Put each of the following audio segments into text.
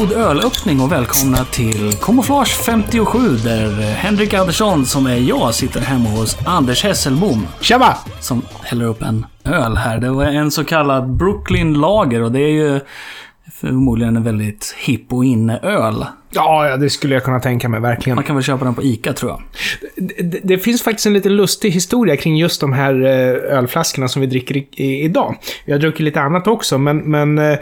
god ölöppning och välkomna till Camouflage 57 där Henrik Andersson, som är jag, sitter hemma hos Anders Hesselbom. Tjaba! Som häller upp en öl här. Det var en så kallad Brooklyn Lager och det är ju förmodligen en väldigt hipp och inne-öl. Ja, ja, det skulle jag kunna tänka mig, verkligen. Man kan väl köpa den på ICA tror jag. Det, det finns faktiskt en lite lustig historia kring just de här eh, ölflaskorna som vi dricker i, i, idag. Har druckit lite annat också, men, men eh,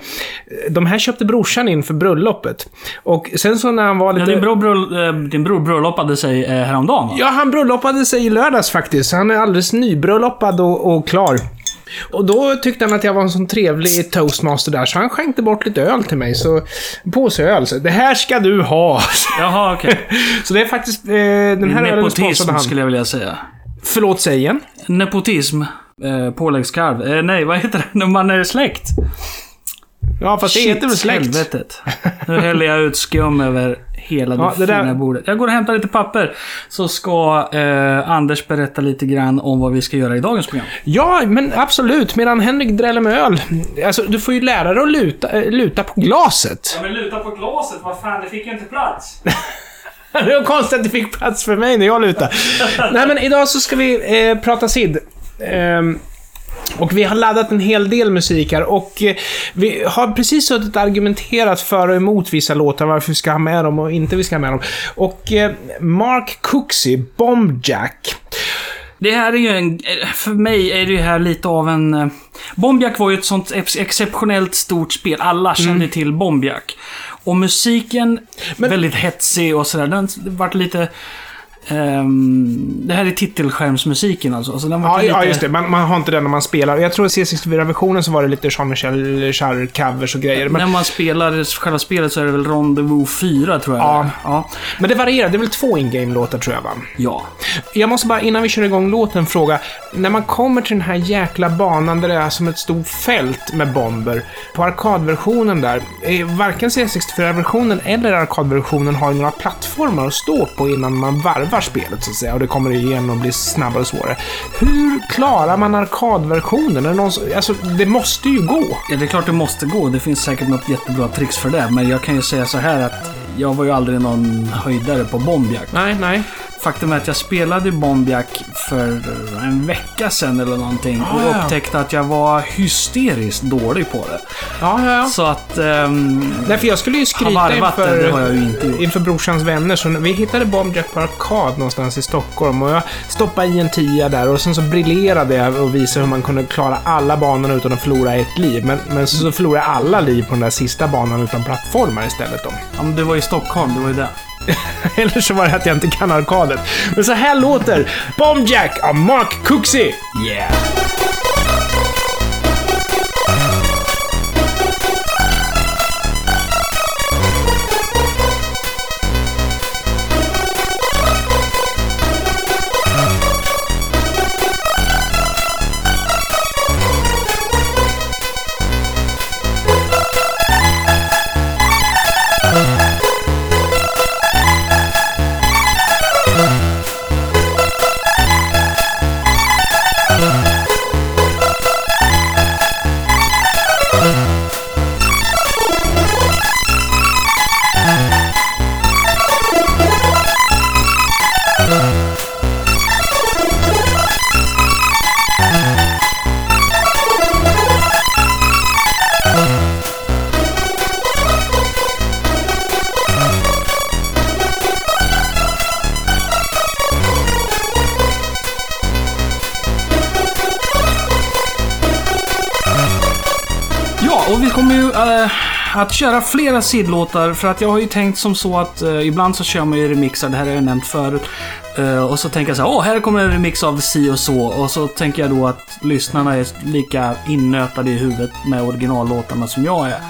de här köpte brorsan in för bröllopet. Och sen så när han var Ja, lite... din, bror, bröll, eh, din bror bröllopade sig häromdagen va? Ja, han bröllopade sig i lördags faktiskt. Han är alldeles nybröllopad och, och klar. Och då tyckte han att jag var en sån trevlig toastmaster där, så han skänkte bort lite öl till mig. Så, en påse öl. Så, det här ska du ha! Jaha, okej. så det är faktiskt... Eh, den här ölen Nepotism han. skulle jag vilja säga. Förlåt, säg igen. Nepotism. Eh, påläggskarv. Eh, nej, vad heter det? När man är släkt. Ja, fast det heter väl släkt? helvetet. Nu häller jag ut skum över hela det, Ja, det fina där- bordet. Jag går och hämtar lite papper. Så ska eh, Anders berätta lite grann om vad vi ska göra i dagens program. Ja, men absolut. Medan Henrik dräller med öl. Alltså, du får ju lära dig att luta, äh, luta på glaset. men luta på glaset. Vad fan, det fick ju inte plats. Det var konstigt att det fick plats för mig när jag lutade. Nej, men idag så ska vi eh, prata SID. Ehm, och vi har laddat en hel del musik här och eh, vi har precis suttit och argumenterat för och emot vissa låtar, varför vi ska ha med dem och inte vi ska ha med dem. Och eh, Mark Cooksey, Bombjack. Det här är ju en... För mig är det här lite av en... eh, Bombjack var ju ett sånt ex- exceptionellt stort spel. Alla kände till Bombjack. Och musiken, Men- väldigt hetsig och sådär. Den vart lite... ehm, det här är titelskärmsmusiken alltså. alltså den Ja, lite, ja, just det. Man, man har inte den när man spelar. Jag tror att C64-versionen så var det lite Jean-Michel Jarre-covers och grejer. Men, När man spelar själva spelet så är det väl Rendezvous 4 tror jag Ja. ja. men det varierar. Det är väl två in-game-låtar tror jag, va? Ja. Jag måste bara, innan vi kör igång låten, fråga. När man kommer till den här jäkla banan där det är som ett stort fält med bomber. På arkadversionen där, eh, varken C64-versionen eller arkadversionen har ju några plattformar att stå på innan man varvar spelet, så att säga. Och det kommer igen och blir snabbare och svårare. Hur klarar man arkadversionen? Är det, någon, som- alltså, det måste ju gå. Ja, det är klart det måste gå. Det finns säkert något jättebra tricks för det. Men jag kan ju säga så här att jag var ju aldrig någon höjdare på Bombjack. Nej, nej. Faktum är att jag spelade Bombjack för en vecka sedan eller någonting och Ah, upptäckte att jag var hysteriskt dålig på det. Ja, ja, ja. Så att... ehm, Nej, för jag skulle ju skryta varvat det, inför, det har jag ju inte gjort. inför brorsans vänner. Så vi hittade Bombjack på arkad någonstans i Stockholm och jag stoppade i en tia där och sen så briljerade jag och visade hur man kunde klara alla banorna utan att förlora ett liv. Men, men så, så förlorade jag alla liv på den där sista banan utan plattformar istället då. Ja, men du var i Stockholm, det var ju det. Eller så var det att jag inte kan arkadet. Men så här låter Bombjack av Mark Cooksey. Yeah! Köra flera sidlåtar för att jag har ju tänkt som så att eh, ibland så kör man ju remixar, det här har jag nämnt förut. Eh, och så tänker jag så här, åh, här kommer en remix av si och så. Och så tänker jag då att lyssnarna är lika innötade i huvudet med originallåtarna som jag är.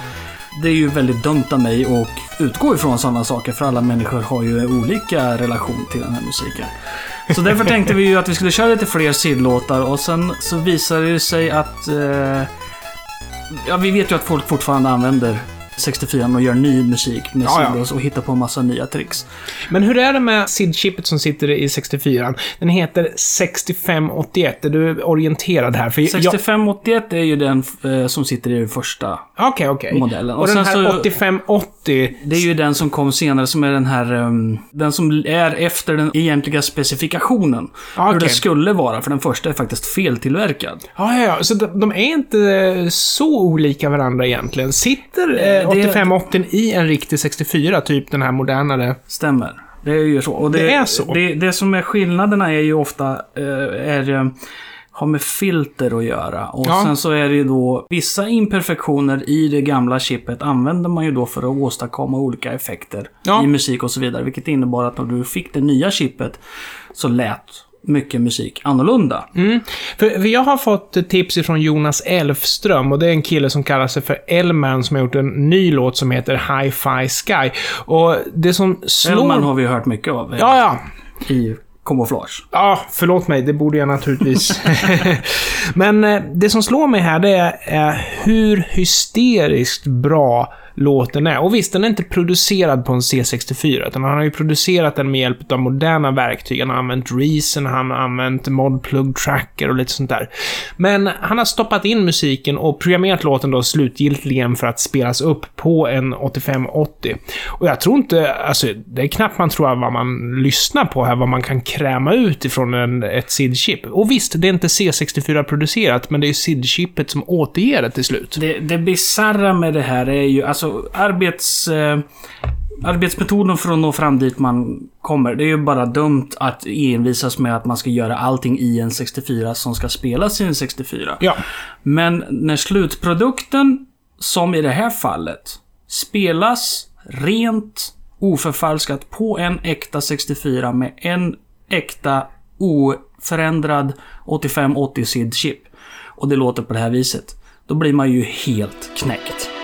Det är ju väldigt dumt av mig att utgå ifrån sådana saker för alla människor har ju olika relation till den här musiken. Så därför tänkte vi ju att vi skulle köra lite fler sidlåtar och sen så visade det sig att eh, Ja, vi vet ju att folk fortfarande använder 64 och gör ny musik med Ja, sidos och hittar på en massa nya tricks. Men hur är det med SID-chippet som sitter i 64? Den heter 6581. Är du orienterad här? För jag- 6581 är ju den eh, som sitter i den första. Okej, okej. modellen. Och, Och den här så- 8580. Det är ju den som kom senare som är den här... ehm, den som är efter den egentliga specifikationen. Ja, Hur okej. det skulle vara, för den första är faktiskt feltillverkad. Ja, ja, ja. Så de, de är inte så olika varandra egentligen. Sitter eh, 8580 i en riktig 64, typ den här modernare? Stämmer. Det är ju så. Och det, Det är så? Det, det som är skillnaderna är ju ofta eh, är, eh, har med filter att göra. Och Ja. sen så är det ju då vissa imperfektioner i det gamla chippet använder man ju då för att åstadkomma olika effekter Ja. i musik och så vidare. Vilket innebar att när du fick det nya chippet så lät mycket musik annorlunda. Mm. För, jag har fått tips ifrån Jonas Elfström och det är en kille som kallar sig för Elman som har gjort en ny låt som heter Hi-Fi Sky. Och det som slår... Elman har vi hört mycket av eh, Ja, ja. i kamouflage. Ja, förlåt mig. Det borde jag naturligtvis. Men eh, det som slår mig här, det är, är hur hysteriskt bra låten är. Och visst, den är inte producerad på en C64, utan han har ju producerat den med hjälp av moderna verktyg. Han har använt Reason, han har använt Modplug Tracker och lite sånt där. Men han har stoppat in musiken och programmerat låten då slutgiltigen för att spelas upp på en 8580. Och jag tror inte, alltså det är knappt man tror vad man lyssnar på här, vad man kan kräma ut ifrån en, ett SID-chip. Och visst, det är inte C64-producerat, men det är SID-chipet som återger det till slut. Det, det bisarra med det här är ju alltså arbets... Eh, arbetsmetoden för att nå fram dit man kommer. Det är ju bara dumt att envisas med att man ska göra allting i en 64 som ska spelas i en 64. Ja. Men när slutprodukten, som i det här fallet, spelas rent oförfalskat på en äkta 64 med en äkta oförändrad 8580 SID-chip. Och det låter på det här viset. Då blir man ju helt knäckt.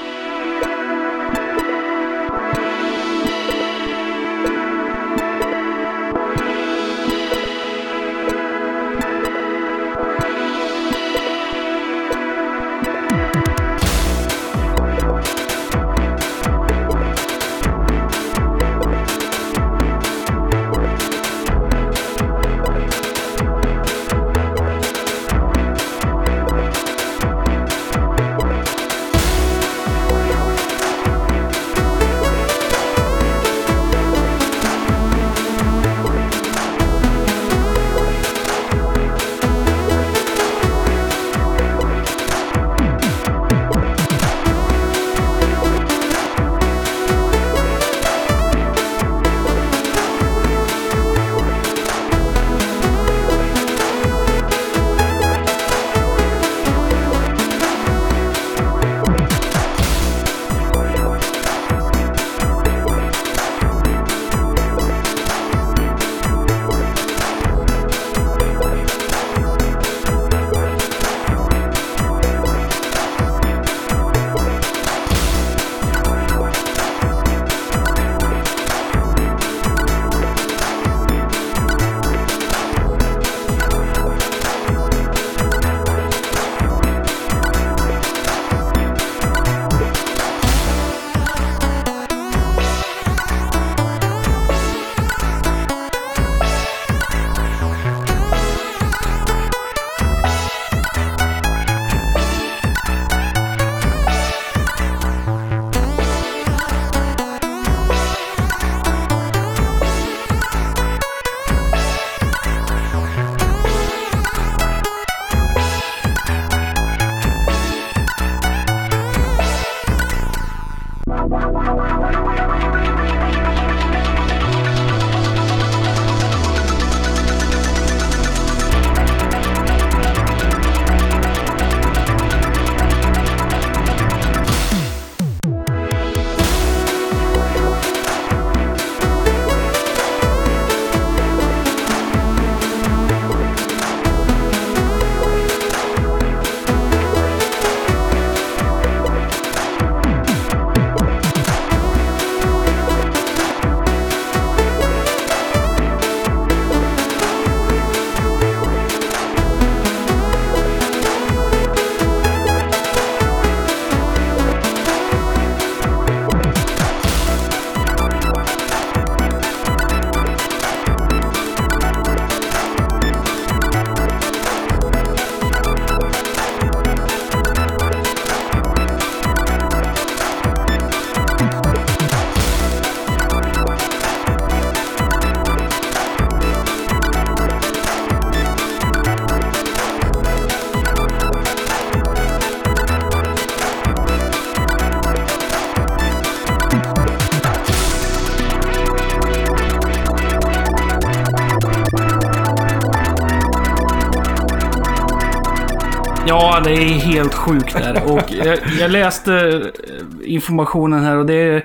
Det är helt sjukt där. Och jag, jag läste eh, informationen här och det är...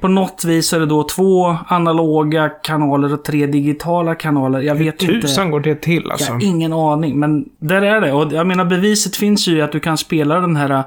På något vis är det då två analoga kanaler och tre digitala kanaler. Jag vet inte. Tusan går det till Jag alltså. har ingen aning, men där är det. Och jag menar beviset finns ju i att du kan spela den här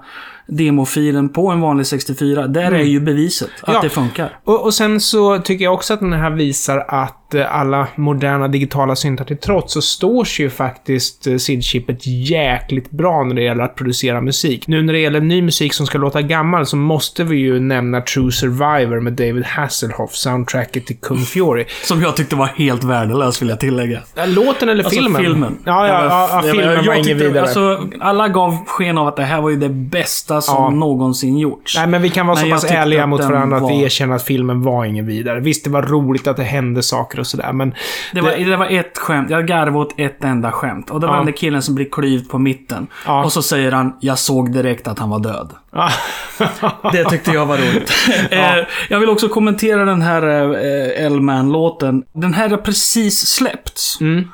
demofilen på en vanlig 64. Där är ju beviset att Mm. Ja. det funkar. Och, och sen så tycker jag också att den här visar att eh, alla moderna digitala syntar till trots så står sig ju faktiskt eh, SID-chippet jäkligt bra när det gäller att producera musik. Nu när det gäller ny musik som ska låta gammal så måste vi ju nämna True Survivor med David Hasselhoff, soundtracket till Kung Fury. Som jag tyckte var helt värdelös vill jag tillägga. Låten eller Alltså filmen? filmen. Ja, ja, ja, ja Jag- filmen jag var ingen vidare. Alltså, alla gav sken av att det här var ju det bästa som Ja. någonsin gjorts. Nej, men vi kan vara Men så jag pass ärliga mot varandra att vi erkänner att filmen var ingen vidare. Visst, det var roligt att det hände saker och sådär, men... Det var, det var ett skämt. Jag garvade åt ett enda skämt. Och det var Ja. den där killen som blir klyvd på mitten. Ja. Och så säger han, jag såg direkt att han var död. Ja. Det tyckte jag var roligt. eh, jag vill också kommentera den här eh, L-Man-låten. Den här har precis släppts. Mm.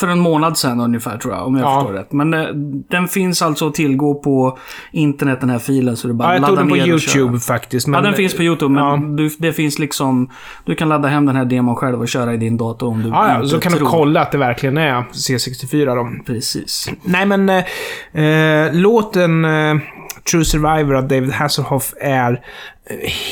För en månad sedan ungefär tror jag, om jag Ja. förstår rätt. Men eh, den finns alltså att tillgå på internet, den här filen. Så är bara Ja, jag tog den på. YouTube faktiskt. Men, Ja, den finns på YouTube, men Ja. du, det finns liksom... Du kan ladda hem den här demon själv och köra i din dator om du Ja, ja, så kan tror. du kolla att det verkligen är C64 då. Precis. Nej, men eh, eh, låten eh, True Survivor av David Hasselhoff är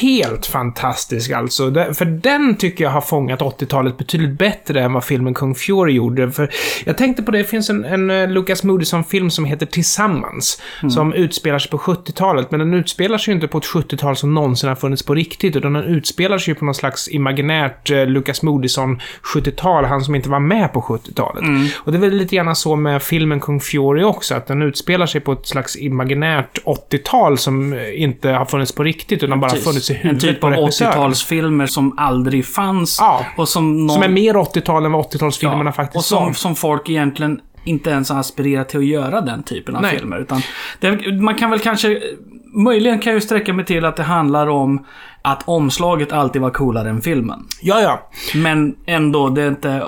helt fantastisk alltså. För den tycker jag har fångat 80-talet betydligt bättre än vad filmen Kung Fury gjorde. För jag tänkte på det, det finns en, en eh, Lucas Moodysson-film som heter Tillsammans. Som utspelar sig på 70-talet, men den utspelar sig ju inte på ett 70-tal som någonsin har funnits på riktigt, utan den utspelar sig ju på någon slags imaginärt eh, Lucas Moodysson 70-tal, han som inte var med på 70-talet. Och det är väl lite grann så med filmen Kung Fury också, att den utspelar sig på ett slags imaginärt 80-tal som eh, inte har funnits på riktigt, utan bara Precis. funnits i En huvudet typ på av regissören. 80-talsfilmer som aldrig fanns. Ja. Och som någon... Som är mer 80-tal än vad 80-talsfilmerna Ja, faktiskt Och som, var. som folk egentligen inte ens har aspirerat till att göra den typen av Nej. filmer. Utan det, man kan väl kanske... Möjligen kan jag sträcka mig till att det handlar om att omslaget alltid var coolare än filmen. Ja, ja. Men ändå, det är inte...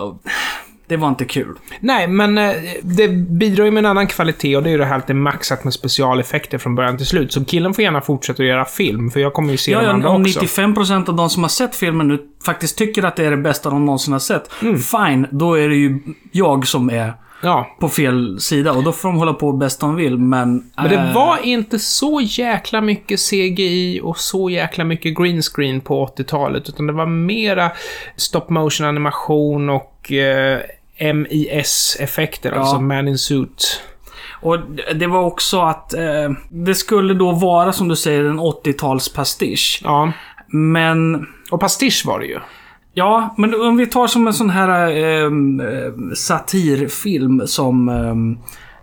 Det var inte kul. Nej, men eh, det bidrar ju med en annan kvalitet och det är ju det här att det är maxat med specialeffekter från början till slut. Så killen får gärna fortsätta att göra film, för jag kommer ju se Ja, de ja, andra om också. 95% av de som har sett filmen nu faktiskt tycker att det är det bästa de någonsin har sett. Mm. Fine, då är det ju jag som är Ja. på fel sida. Och då får de hålla på bäst de vill, men... Men det eh, var inte så jäkla mycket CGI och så jäkla mycket green screen på 80-talet, utan det var mera stop motion animation och eh, MIS-effekter, Ja. alltså man in suit. Och det var också att eh, det skulle då vara, som du säger, en 80-talspastisch. Ja. Men... Och pastisch var det ju. Ja, men om vi tar som en sån här eh, eh, satirfilm som eh,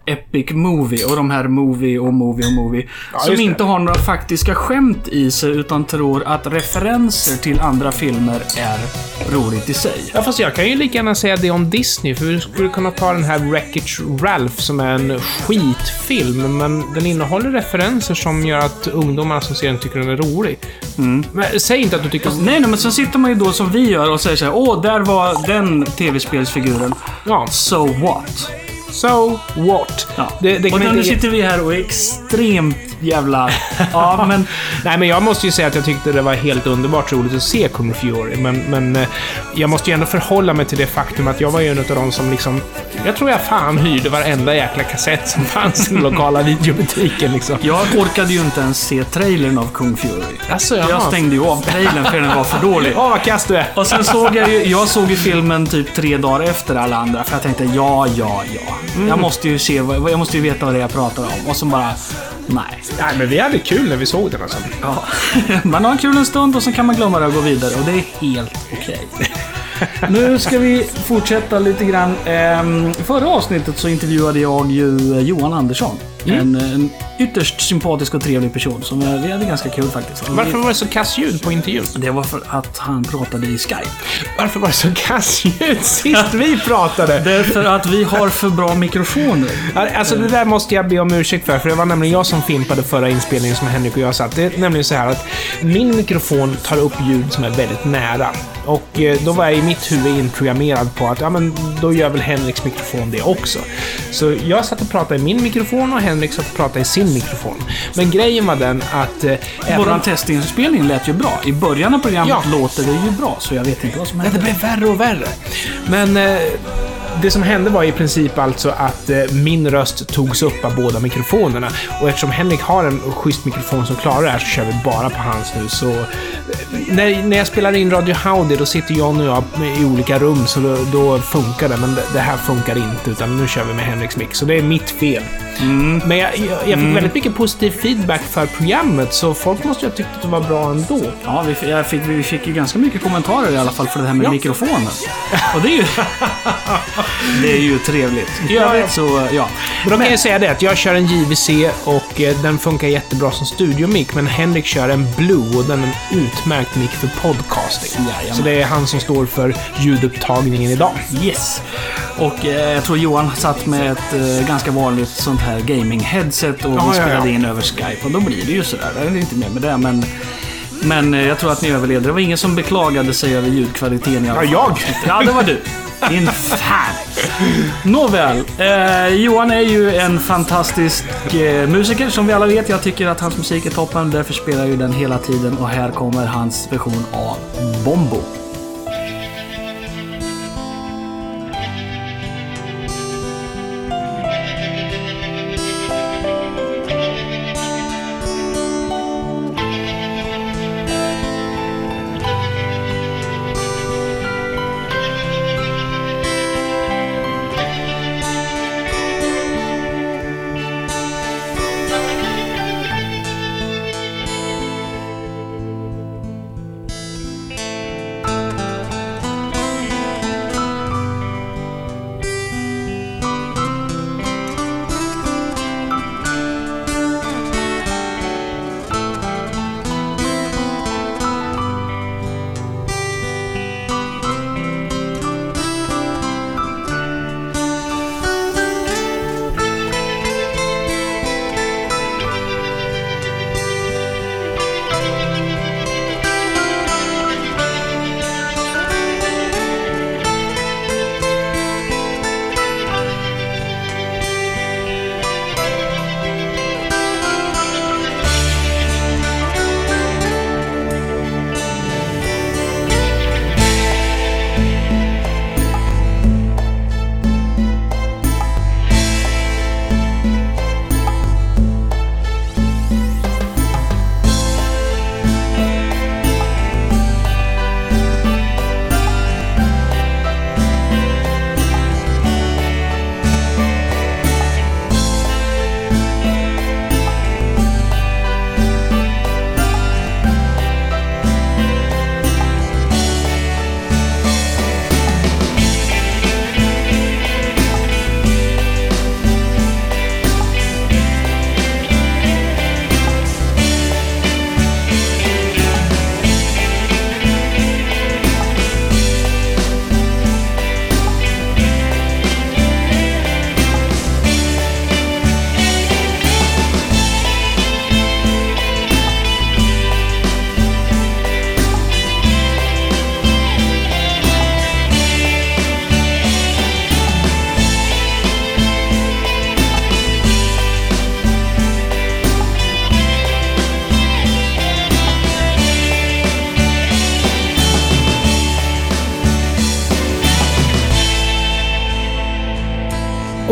Epic Movie och de här Movie och Movie och Movie. Ja, som inte har några faktiska skämt i sig utan tror att referenser till andra filmer är roligt i sig. Ja, fast jag kan ju lika gärna säga det om Disney, för vi skulle kunna ta den här Wreckage Ralph som är en skitfilm, men den innehåller referenser som gör att ungdomarna som ser den tycker den är rolig. Mm. Men säg inte att du tycker... Nej, nej, men så sitter man ju då som vi gör och säger så här, Åh, där var den tv-spelsfiguren. Ja, So what? So what? Ja. Det, det och nu inte... sitter vi här och är extremt jävla... Ja, men... Nej, men jag måste ju säga att jag tyckte det var helt underbart roligt att se Kung Fury, men, men eh, jag måste ju ändå förhålla mig till det faktum att jag var ju en av de som liksom... Jag tror jag fan hyrde varenda jäkla kassett som fanns i den lokala videobutiken liksom. Jag orkade ju inte ens se trailern av Kung Fury. Alltså, Jag jaha. stängde ju av trailern för den var för dålig. Åh, vad kass du är! Och sen såg jag ju, jag såg ju filmen typ tre dagar efter alla andra. För jag tänkte, ja, ja, ja. Mm. Jag måste ju se, jag måste ju veta vad det är jag pratar om. Och så bara, nej. Nej, men vi hade kul när vi såg den alltså. Ja. Man har en kul en stund och sen kan man glömma det och gå vidare. Och det är helt okej. Nu ska vi fortsätta lite grann. Ehm, förra avsnittet så intervjuade jag ju Johan Andersson. Mm. En, en ytterst sympatisk och trevlig person som vi hade ganska kul faktiskt. Varför var det så kass ljud på intervjun? Det var för att han pratade i Skype. Varför var det så kass ljud sist vi pratade? Därför att vi har för bra mikrofoner. Alltså det där måste jag be om ursäkt för, för det var nämligen jag som fimpade förra inspelningen som Henrik och jag satt. Det är nämligen så här att min mikrofon tar upp ljud som är väldigt nära. Och eh, då var jag i mitt huvud inprogrammerad på att, ja men då gör väl Henriks mikrofon det också. Så jag satt och pratade i min mikrofon och Hen- Henrik satt och pratade i sin mikrofon. Men grejen var den att... Eh, Våran om- testinspelning lät ju bra. I början av programmet Ja. låter det ju bra, så jag vet inte vad som Nej, det hände. blev värre och värre. Men eh, det som hände var i princip alltså att eh, min röst togs upp av båda mikrofonerna. Och eftersom Henrik har en schysst mikrofon som klarar det här så kör vi bara på hans nu. Så eh, när, när jag spelar in Radio Howdy då sitter Johnny och jag i olika rum så då, då funkar det. Men det, det här funkar inte utan nu kör vi med Henriks mix. Så det är mitt fel. Men jag, jag, jag fick väldigt mycket positiv feedback för programmet så folk måste ju ha tyckt att det var bra ändå. Ja, vi, fick, vi fick ju ganska mycket kommentarer i alla fall för det här med Ja. mikrofonen. Och det är ju... det är ju trevligt. I Ja, övrigt ja. så, ja. Men då kan jag säga det att jag kör en JVC och eh, den funkar jättebra som studiomick, men Henrik kör en Blue och den är en utmärkt mick för podcasting. Jajamän. Så det är han som står för ljudupptagningen idag. Yes. Och eh, jag tror Johan satt med ett eh, ganska vanligt sånt här gaming-headset och Ja, ja, vi spelade ja. in över Skype. Och då blir det ju sådär. Det är inte mer med det, men... Men eh, jag tror att ni överlevde. Det var ingen som beklagade sig över ljudkvaliteten i alla Ja, jag. Ja, det var du. Din fan. Nåväl. Eh, Johan är ju en fantastisk eh, musiker som vi alla vet. Jag tycker att hans musik är toppen. Därför spelar jag ju den hela tiden. Och här kommer hans version av Bombo.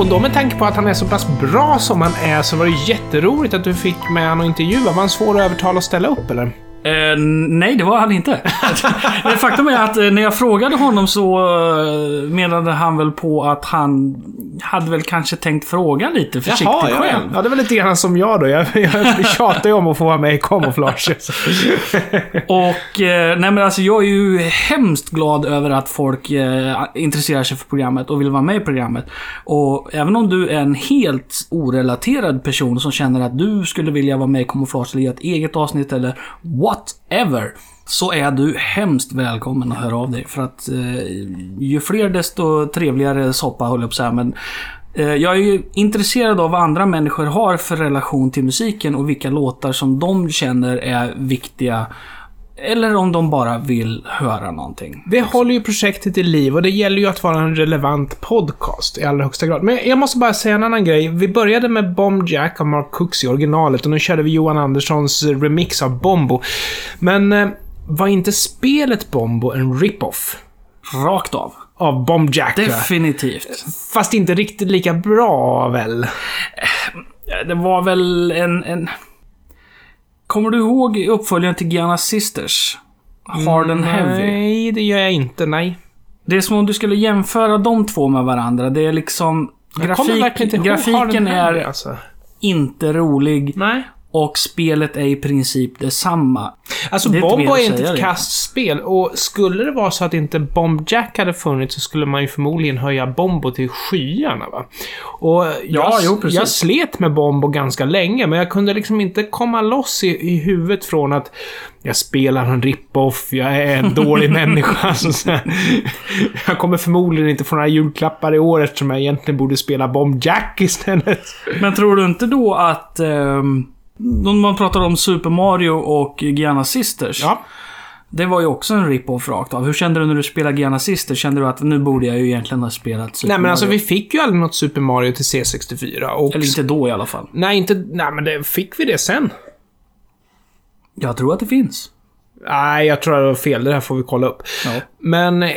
Och då med tanke på att han är så pass bra som han är så var det jätteroligt att du fick med honom och intervjua. Var han svår att övertala att ställa upp eller? Eh, nej, det var han inte. Faktum är att eh, när jag frågade honom så eh, menade han väl på att han hade väl kanske tänkt fråga lite försiktigt ja, själv. ja, det var lite grann som jag då. Jag, jag tjatar ju om att få vara med i kamouflage. Och eh, nej men alltså jag är ju hemskt glad över att folk eh, intresserar sig för programmet och vill vara med i programmet. Och även om du är en helt orelaterad person som känner att du skulle vilja vara med i Kamouflage eller göra ett eget avsnitt eller whatever. Så är du hemskt välkommen att höra av dig. För att eh, ju fler desto trevligare soppa håller jag på att säga. Men eh, jag är ju intresserad av vad andra människor har för relation till musiken och vilka låtar som de känner är viktiga eller om de bara vill höra någonting. Det håller ju projektet i liv och det gäller ju att vara en relevant podcast i allra högsta grad. Men jag måste bara säga en annan grej. Vi började med Bomb Jack av Mark Cooks i originalet och nu körde vi Johan Anderssons remix av Bombo. Men eh, var inte spelet Bombo en rip-off? Rakt av. Av Bomb Jack? va? Definitivt. Fast inte riktigt lika bra väl? Det var väl en... en... Kommer du ihåg uppföljaren till Gianna Sisters? Hard and Heavy. Nej, det gör jag inte. Nej. Det är som om du skulle jämföra de två med varandra. Det är liksom... Hard grafiken är alltså. inte rolig Nej. Och spelet är i princip detsamma. Alltså, Det är Bomb var inte ett kastspel och skulle det vara så att inte Bomb Jack hade funnits så skulle man ju förmodligen höja Bombo till skyarna va. Och jag, jo, precis. jag slet med Bombo ganska länge, men jag kunde liksom inte komma loss i, i huvudet från att jag spelar en rip-off, jag är en dålig människa. Så, så, jag kommer förmodligen inte få några julklappar i år eftersom jag egentligen borde spela Bomb Jack istället. Men tror du inte då att... Um, man pratar om Super Mario och Gianna Sisters. Ja. Det var ju också en rip-off rakt av. Hur kände du när du spelade Gianna Sisters? Kände du att nu borde jag ju egentligen ha spelat Super Nej men alltså Mario? vi fick ju aldrig något Super Mario till C64 och... Eller inte då i alla fall. Nej, inte... Nej men det, fick vi det sen? Jag tror att det finns. Nej, jag tror det var fel. Det här får vi kolla upp. Ja. Men eh,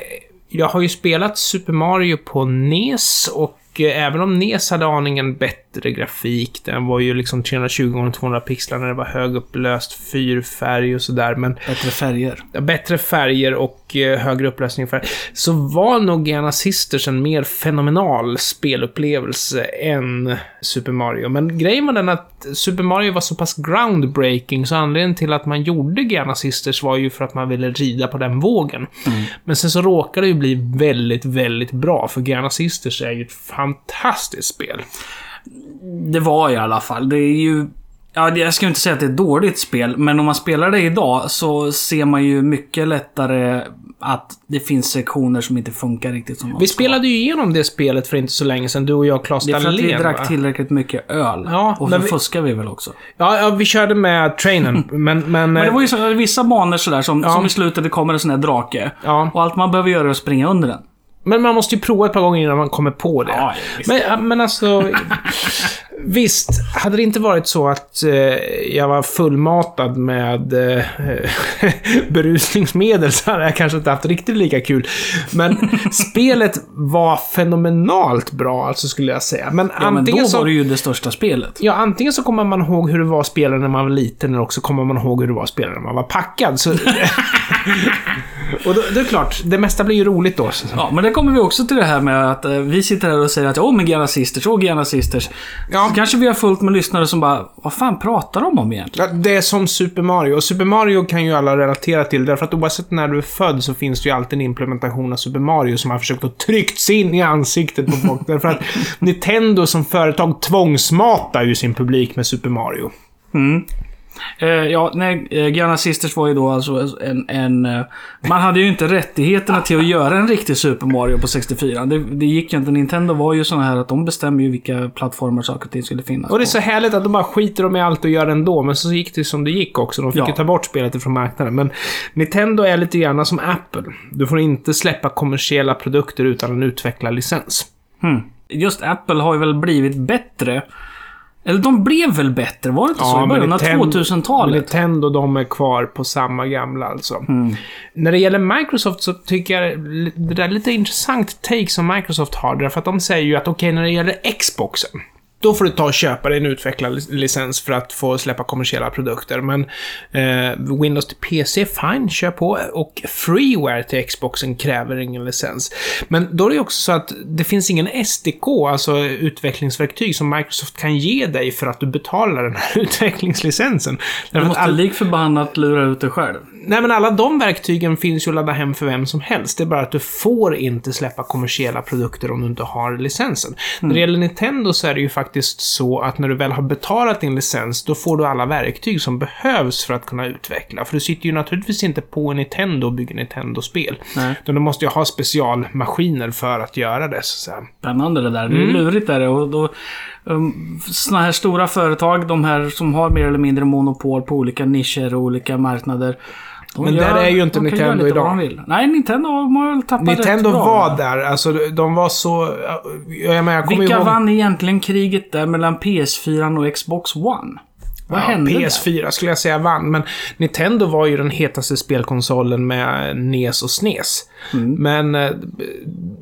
jag har ju spelat Super Mario på NES och eh, även om NES hade aningen bättre grafik, den var ju liksom 320 x 200 pixlar när det var högupplöst fyrfärg och sådär, men Bättre färger. bättre färger och eh, högre upplösning färg, så var nog Gianna Sisters en mer fenomenal spelupplevelse än Super Mario. Men grejen var den att Super Mario var så pass groundbreaking, så anledningen till att man gjorde Gianna Sisters var ju för att man ville rida på den vågen. Men sen så råkade det ju bli väldigt, väldigt bra, för Gianna Sisters är ju ett fantastiskt spel. Det var i alla fall. Det är ju... Ja, jag ska inte säga att det är ett dåligt spel, men om man spelar det idag så ser man ju mycket lättare att det finns sektioner som inte funkar riktigt som Vi spelade ju igenom det spelet för inte så länge sedan, du och jag, Claes Det är för att vi drack tillräckligt mycket öl. Ja, och så vi- fuskar vi väl också. Ja, ja, vi körde med trainen, men... Men, Men det eh, var ju så, vissa banor sådär som, Ja. som i slutet det kommer en sån här drake. Ja. Och allt man behöver göra är att springa under den. Men man måste ju prova ett par gånger innan man kommer på det. Ja, men, men alltså... visst, hade det inte varit så att eh, jag var fullmatad med eh, berusningsmedel så hade jag kanske inte haft riktigt lika kul. Men spelet var fenomenalt bra, alltså skulle jag säga. Men Ja, men antingen då så... var det ju det största spelet. Ja, antingen så kommer man ihåg hur det var att spela när man var liten, eller också kommer man ihåg hur det var att spela när man var packad. Så... och då, det är klart, det mesta blir ju roligt då. Så. Ja, men det kommer vi också till det här med att eh, vi sitter här och säger att åh, men Gianna Sisters, åh, Gianna Sisters. Ja. Så kanske vi har fullt med lyssnare som bara, vad fan pratar de om egentligen? Ja, det är som Super Mario. Och Super Mario kan ju alla relatera till, därför att oavsett när du är född så finns det ju alltid en implementation av Super Mario som har försökt att tryckt sig in i ansiktet på folk. därför att Nintendo som företag tvångsmatar ju sin publik med Super Mario. Eh, ja, nej, eh, Sisters var ju då alltså en... en eh, man hade ju inte rättigheterna till att göra en riktig Super Mario på 64. Det, det gick ju inte. Nintendo var ju såna här att de bestämmer ju vilka plattformar saker och ting skulle finnas Och det är på. så härligt att de bara skiter de i allt och gör ändå, men så gick det som det gick också. De fick Ja. ju ta bort spelet ifrån marknaden. Men Nintendo är lite grann som Apple. Du får inte släppa kommersiella produkter utan en utvecklarlicens. Hmm. Just Apple har ju väl blivit bättre. Eller de blev väl bättre? Var det inte så? I början av Nintendo- 2000-talet? Nintendo, de är kvar på samma gamla alltså. Mm. När det gäller Microsoft så tycker jag det där är lite intressant take som Microsoft har. Därför att de säger ju att okej, när det gäller Xboxen. Då får du ta och köpa dig en utvecklarlicens för att få släppa kommersiella produkter. Men eh, Windows till PC, fine, kör på. Och Freeware till Xboxen kräver ingen licens. Men då är det också så att det finns ingen SDK, alltså utvecklingsverktyg, som Microsoft kan ge dig för att du betalar den här utvecklingslicensen. Du måste all- lik förbannat lura ut det själv. Nej, men alla de verktygen finns ju att ladda hem för vem som helst. Det är bara att du får inte släppa kommersiella produkter om du inte har licensen. När det gäller Nintendo så är det ju faktiskt så att när du väl har betalat din licens, då får du alla verktyg som behövs för att kunna utveckla. För du sitter ju naturligtvis inte på en Nintendo och bygger Nintendo-spel. Nej. Utan du måste ju ha specialmaskiner för att göra det, så att säga. Spännande det där. Det är Mm. lurigt där. Och då, um, såna här stora företag, de här som har mer eller mindre monopol på olika nischer och olika marknader. De Men där är ju inte Nintendo idag. Nej, Nintendo har väl tappat Nintendo rätt bra. var där, alltså de var så... Jag, menar, jag kommer Vilka ihåg... vann egentligen kriget där mellan PS4 och Xbox One? Vad Ja, hände där? PS4 skulle jag säga vann, men Nintendo var ju den hetaste spelkonsolen med NES och SNES. Mm. Men eh,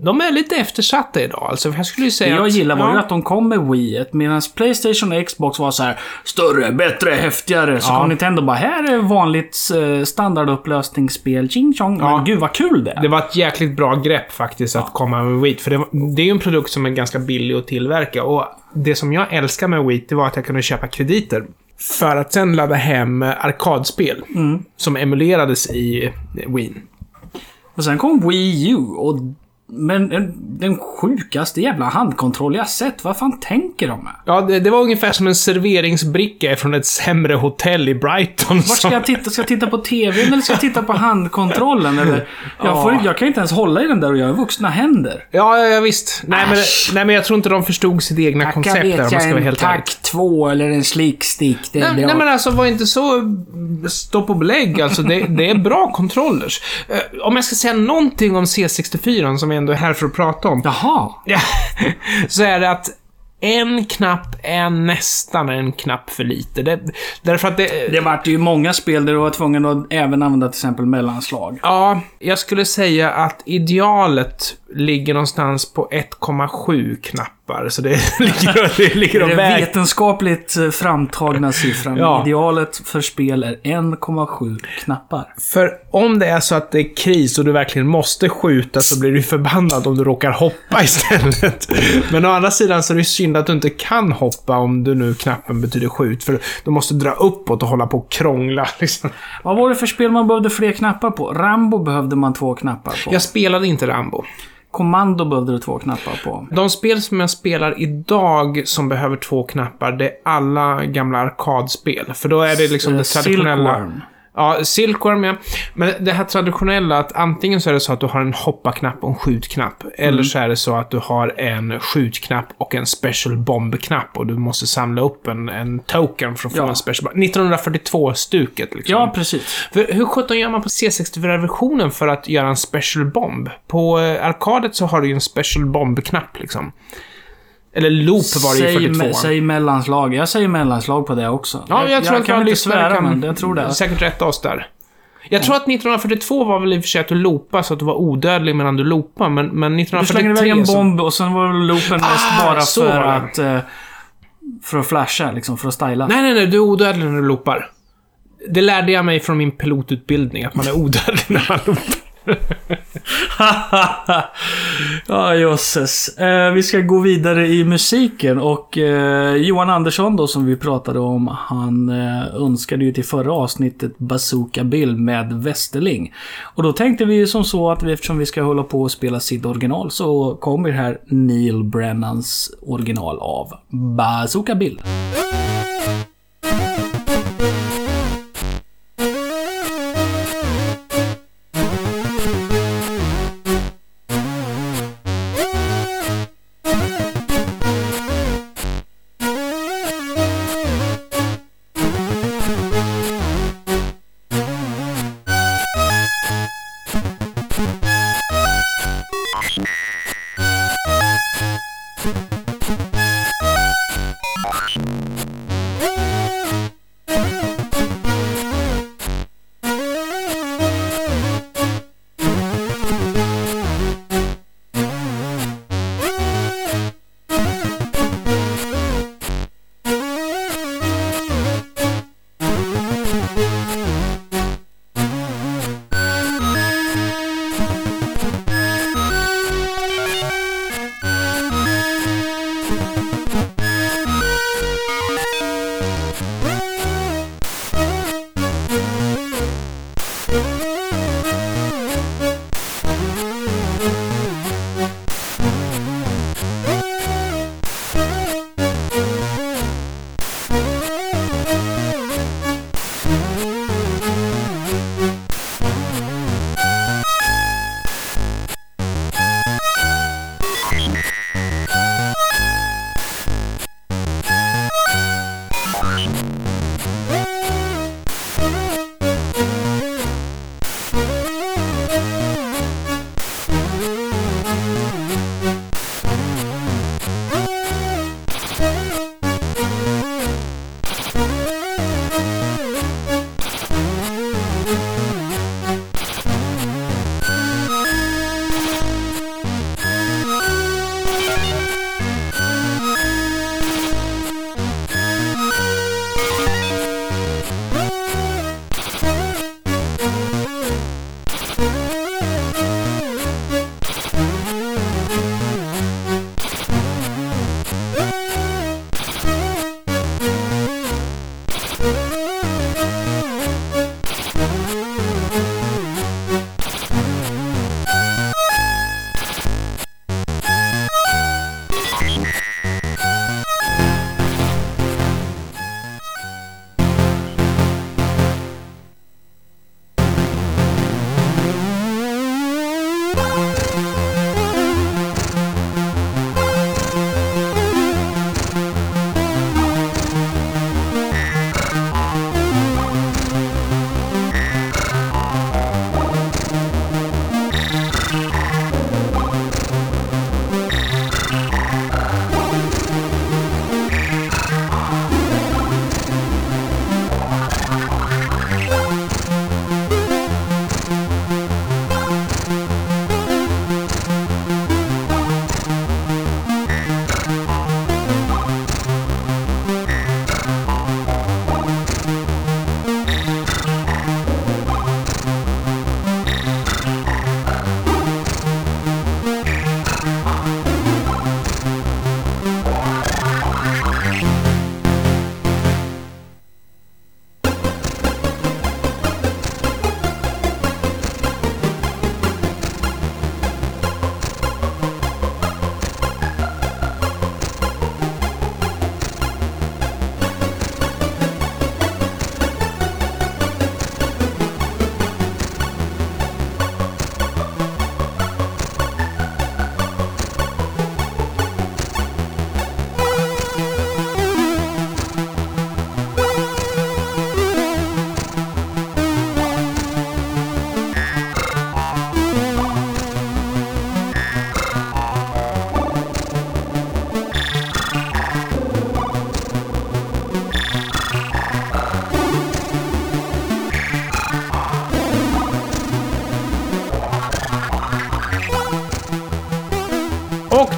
de är lite eftersatta idag. Alltså, jag skulle ju Det säga jag att, gillar var ju ja, att de kom med Wii medan Playstation och Xbox var så här större, bättre, häftigare. Så Ja. kom Nintendo bara, här är vanligt eh, standardupplösningsspel, ching chong. Ja. Men gud vad kul det är. Det var ett jäkligt bra grepp faktiskt att komma med Wii. För det, det är ju en produkt som är ganska billig att tillverka. Och det som jag älskar med Wii, det var att jag kunde köpa krediter. För att sen ladda hem arkadspel. Mm. Som emulerades i Wii. Och sen kom Wii U och... Men den sjukaste jävla handkontroll jag sett. Vad fan tänker de med? Ja, det, det var ungefär som en serveringsbricka från ett sämre hotell i Brighton. Vart ska jag titta? Ska jag titta på TVn eller ska jag titta på handkontrollen? Eller? Jag, Ja. får, jag kan inte ens hålla i den där och jag har vuxna händer. Ja, ja, ja visst. Nej men, nej, men jag tror inte de förstod sitt egna koncept där, om man ska vara helt ärlig. tack 2 eller en slickstick. Det Nej, nej men alltså var inte så stopp och belägg. Alltså det, det är bra kontrollers. Eh, om jag ska säga någonting om C64 som vi ändå är här för att prata om. Jaha. Ja, så är det att en knapp är nästan en knapp för lite. Det, därför att det... Det vart ju många spel där du var tvungen att även använda till exempel mellanslag. Ja, jag skulle säga att idealet ligger någonstans på 1,7 knappar. Så det ligger, det ligger är väger. vetenskapligt eh, framtagna siffran. Ja. Idealet för spel är 1,7 knappar. För om det är så att det är kris och du verkligen måste skjuta så blir du förbannad om du råkar hoppa istället. Men å andra sidan så är det synd att du inte kan hoppa om du nu knappen betyder skjut. För du måste dra uppåt och hålla på och krångla. Liksom. Vad var det för spel man behövde fler knappar på? Rambo behövde man två knappar på. Jag spelade inte Rambo. Kommando behövde du två knappar på. De spel som jag spelar idag som behöver två knappar, det är alla gamla arkadspel. För då är det liksom Eh, det traditionella... Silkworm. Ja, Silkworm ja. Men det här traditionella att antingen så är det så att du har en hoppa-knapp och en skjutknapp. Eller så är det så att du har en skjutknapp och en special bomb-knapp. Och du måste samla upp en, en token för att få Ja. en special bomb. 1942-stuket liksom. Ja, precis. För hur sjutton gör man på C64-versionen för att göra en special bomb? På eh, arkadet så har du ju en special bomb-knapp liksom. Eller loop var det ju i Säg, 42. me- säg mellanslag. Jag säger mellanslag på det också. Ja, jag, tror att kan våra lyssnare kan men jag tror det. säkert rätta oss där. Jag tror att 1942 var väl i och för sig att du loopade så att du var odödlig medan du loopade, men, men Du 1943 slänger iväg en bomb och sen var loopen mest Ah, bara så för att... eh, För att flasha, liksom. För att styla. Nej, nej, nej, du är odödlig när du loopar. Det lärde jag mig från min pilotutbildning, att man är odödlig när man loopar. ja, jösses. Eh, vi ska gå vidare i musiken och eh, Johan Andersson då som vi pratade om, han eh, önskade ju till förra avsnittet Bazooka Bill med Westerling. Och då tänkte vi ju som så att vi, eftersom vi ska hålla på och spela sitt original så kommer här Neil Brennans original av Bazooka Bill.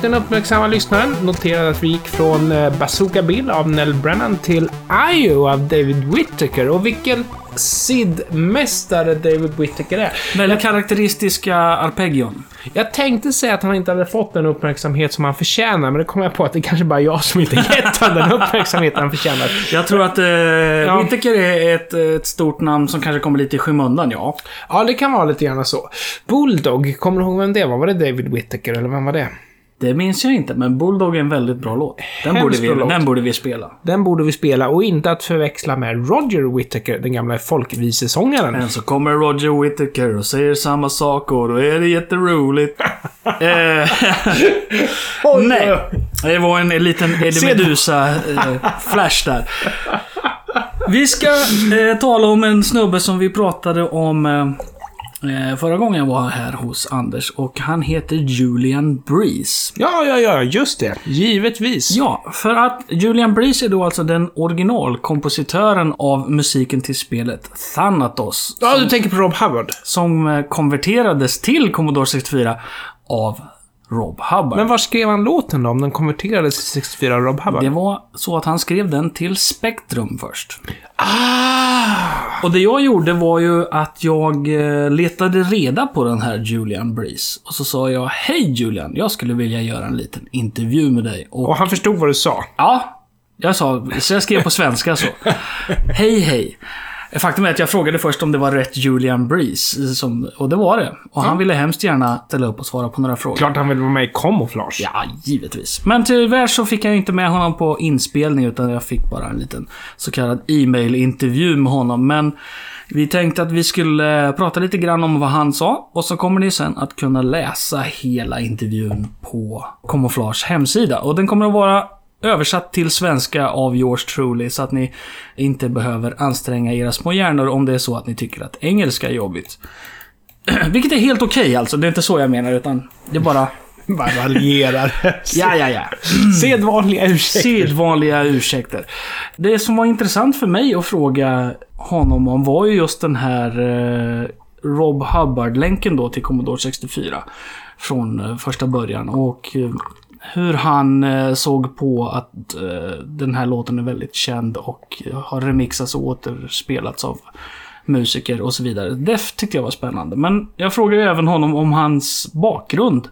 Den uppmärksamma lyssnaren noterade att vi gick från eh, Bazooka Bill av Nell Brennan till Io av David Whittaker. Och vilken Sid-mästare David Whittaker är. Väldigt karaktäristiska arpeggion. Jag tänkte säga att han inte hade fått den uppmärksamhet som han förtjänar, men det kom jag på att det kanske bara är jag som inte gett honom den uppmärksamhet han förtjänar. Jag tror att eh, Whittaker är ett, ett stort namn som kanske kommer lite i skymundan, ja. Ja, det kan vara lite grann så. Bulldog, kommer du ihåg vem det var? Var det David Whittaker, eller vem var det? Det minns jag inte, men Bulldog är en väldigt bra låt. Den, Hemskt borde vi, låt. den borde vi spela. Den borde vi spela, och inte att förväxla med Roger Whittaker, den gamla folkvisesångaren. Men så kommer Roger Whittaker och säger samma sak och då är det jätteroligt. eh, nej, det var en liten Eddie? Meduza-flash där. Vi ska eh, tala om en snubbe som vi pratade om eh, eh, förra gången jag var här hos Anders och han heter Julian Breeze. Ja, ja, ja, just det. Givetvis. Ja, för att Julian Breeze är då alltså den originalkompositören av musiken till spelet Thanatos. Ja, du tänker på Rob Hubbard. Som eh, konverterades till Commodore 64 av Rob Hubbard. Men var skrev han låten då, om den konverterades till 64 av Rob Hubbard? det var så att han skrev den till Spectrum först. Ah! Och det jag gjorde var ju att jag eh, letade reda på den här Julian Breeze. Och så sa jag, Hej Julian, jag skulle vilja göra en liten intervju med dig. Och Och han förstod vad du sa. Ja, jag sa, så jag skrev på svenska så. Hej hej. Faktum är att jag frågade först om det var rätt Julian Breeze, som, och det var det. Och han ville hemskt gärna ställa upp och svara på några frågor. Klart han vill vara med i Camouflage. Ja, givetvis. Men tyvärr så fick jag inte med honom på inspelning, utan jag fick bara en liten så kallad e-mail-intervju med honom. Men vi tänkte att vi skulle prata lite grann om vad han sa, och så kommer ni sen att kunna läsa hela intervjun på Camouflage hemsida. Och den kommer att vara översatt till svenska av yours truly, så att ni inte behöver anstränga era små hjärnor om det är så att ni tycker att engelska är jobbigt. Vilket är helt okej alltså, det är inte så jag menar, utan det är bara... Bara raljerar. Ja, ja, ja. Sedvanliga ursäkter. Sedvanliga ursäkter. Det som var intressant för mig att fråga honom om var ju just den här eh, Rob Hubbard-länken då till Commodore 64. Från eh, första början. Och eh, hur han eh, såg på att eh, den här låten är väldigt känd och har remixats och återspelats av musiker och så vidare. Det tyckte jag var spännande. Men jag frågade ju även honom om hans bakgrund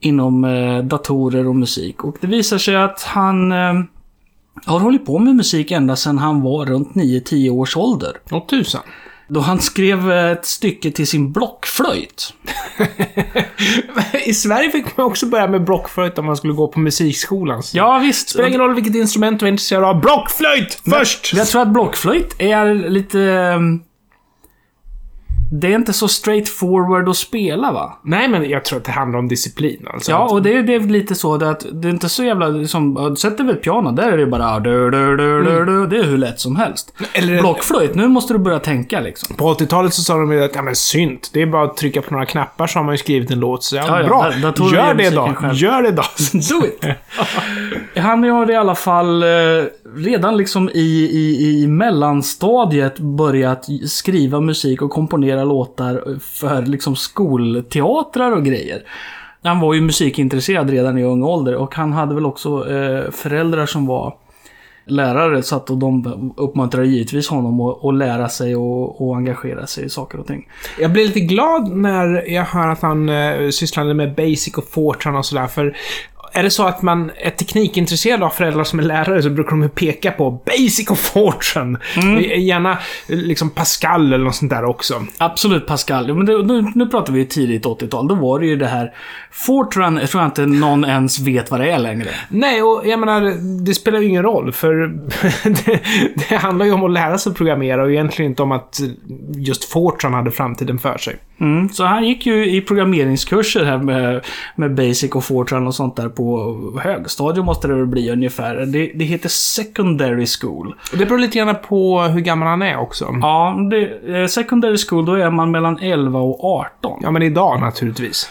inom eh, datorer och musik. Och det visar sig att han har hållit på med musik ända sedan han var runt 9-10 års ålder. Åh tusan. Då han skrev ett stycke till sin blockflöjt. I Sverige fick man också börja med blockflöjt om man skulle gå på musikskolan. Så Ja, visst. Spelar ingen roll vilket instrument du är intresserad av. Blockflöjt först! Jag tror att blockflöjt är lite... Det är inte så straightforward att spela va? Nej, men jag tror att det handlar om disciplin. Alltså. Ja, och det, är- det är lite så det att det är inte så jävla som... Sätter vi ett piano, där är det bara... Du, du, du, du, du, det är hur lätt som helst. Eller- Blockflöjt, nu måste du börja tänka liksom. På 80-talet så sa de ju att, ja men synt, det är bara att trycka på några knappar så har man ju skrivit en låt. Så ja, Ja, bra. da- datorer Gör gör det då. musiken själv. Gör det då. Do it! Han har i alla fall eh, redan liksom i, i, i mellanstadiet börjat skriva musik och komponera låtar för liksom skolteatrar och grejer. Han var ju musikintresserad redan i ung ålder och han hade väl också eh, föräldrar som var lärare så att de uppmuntrade givetvis honom att, att lära sig och, och engagera sig i saker och ting. Jag blir lite glad när jag hör att han eh, sysslade med Basic och Fortran och sådär, för är det så att man är teknikintresserad av föräldrar som är lärare så brukar de peka på Basic och Fortran. Gärna eh, liksom Pascal eller något sånt där också. Absolut Pascal. Men det, nu, nu pratar vi ju tidigt 80-tal. Då var det ju det här... Fortran jag tror jag inte någon ens vet vad det är längre. Nej, och jag menar, det spelar ju ingen roll, för det, det handlar ju om att lära sig programmera och egentligen inte om att just Fortran hade framtiden för sig. Mm, så han gick ju i programmeringskurser här med, med Basic och Fortran och sånt där på högstadiet måste det väl bli ungefär. Det, det heter Secondary School. Det beror lite grann på hur gammal han är också. Ja, det, eh, Secondary School då är man mellan 11 och 18. Ja, men idag naturligtvis.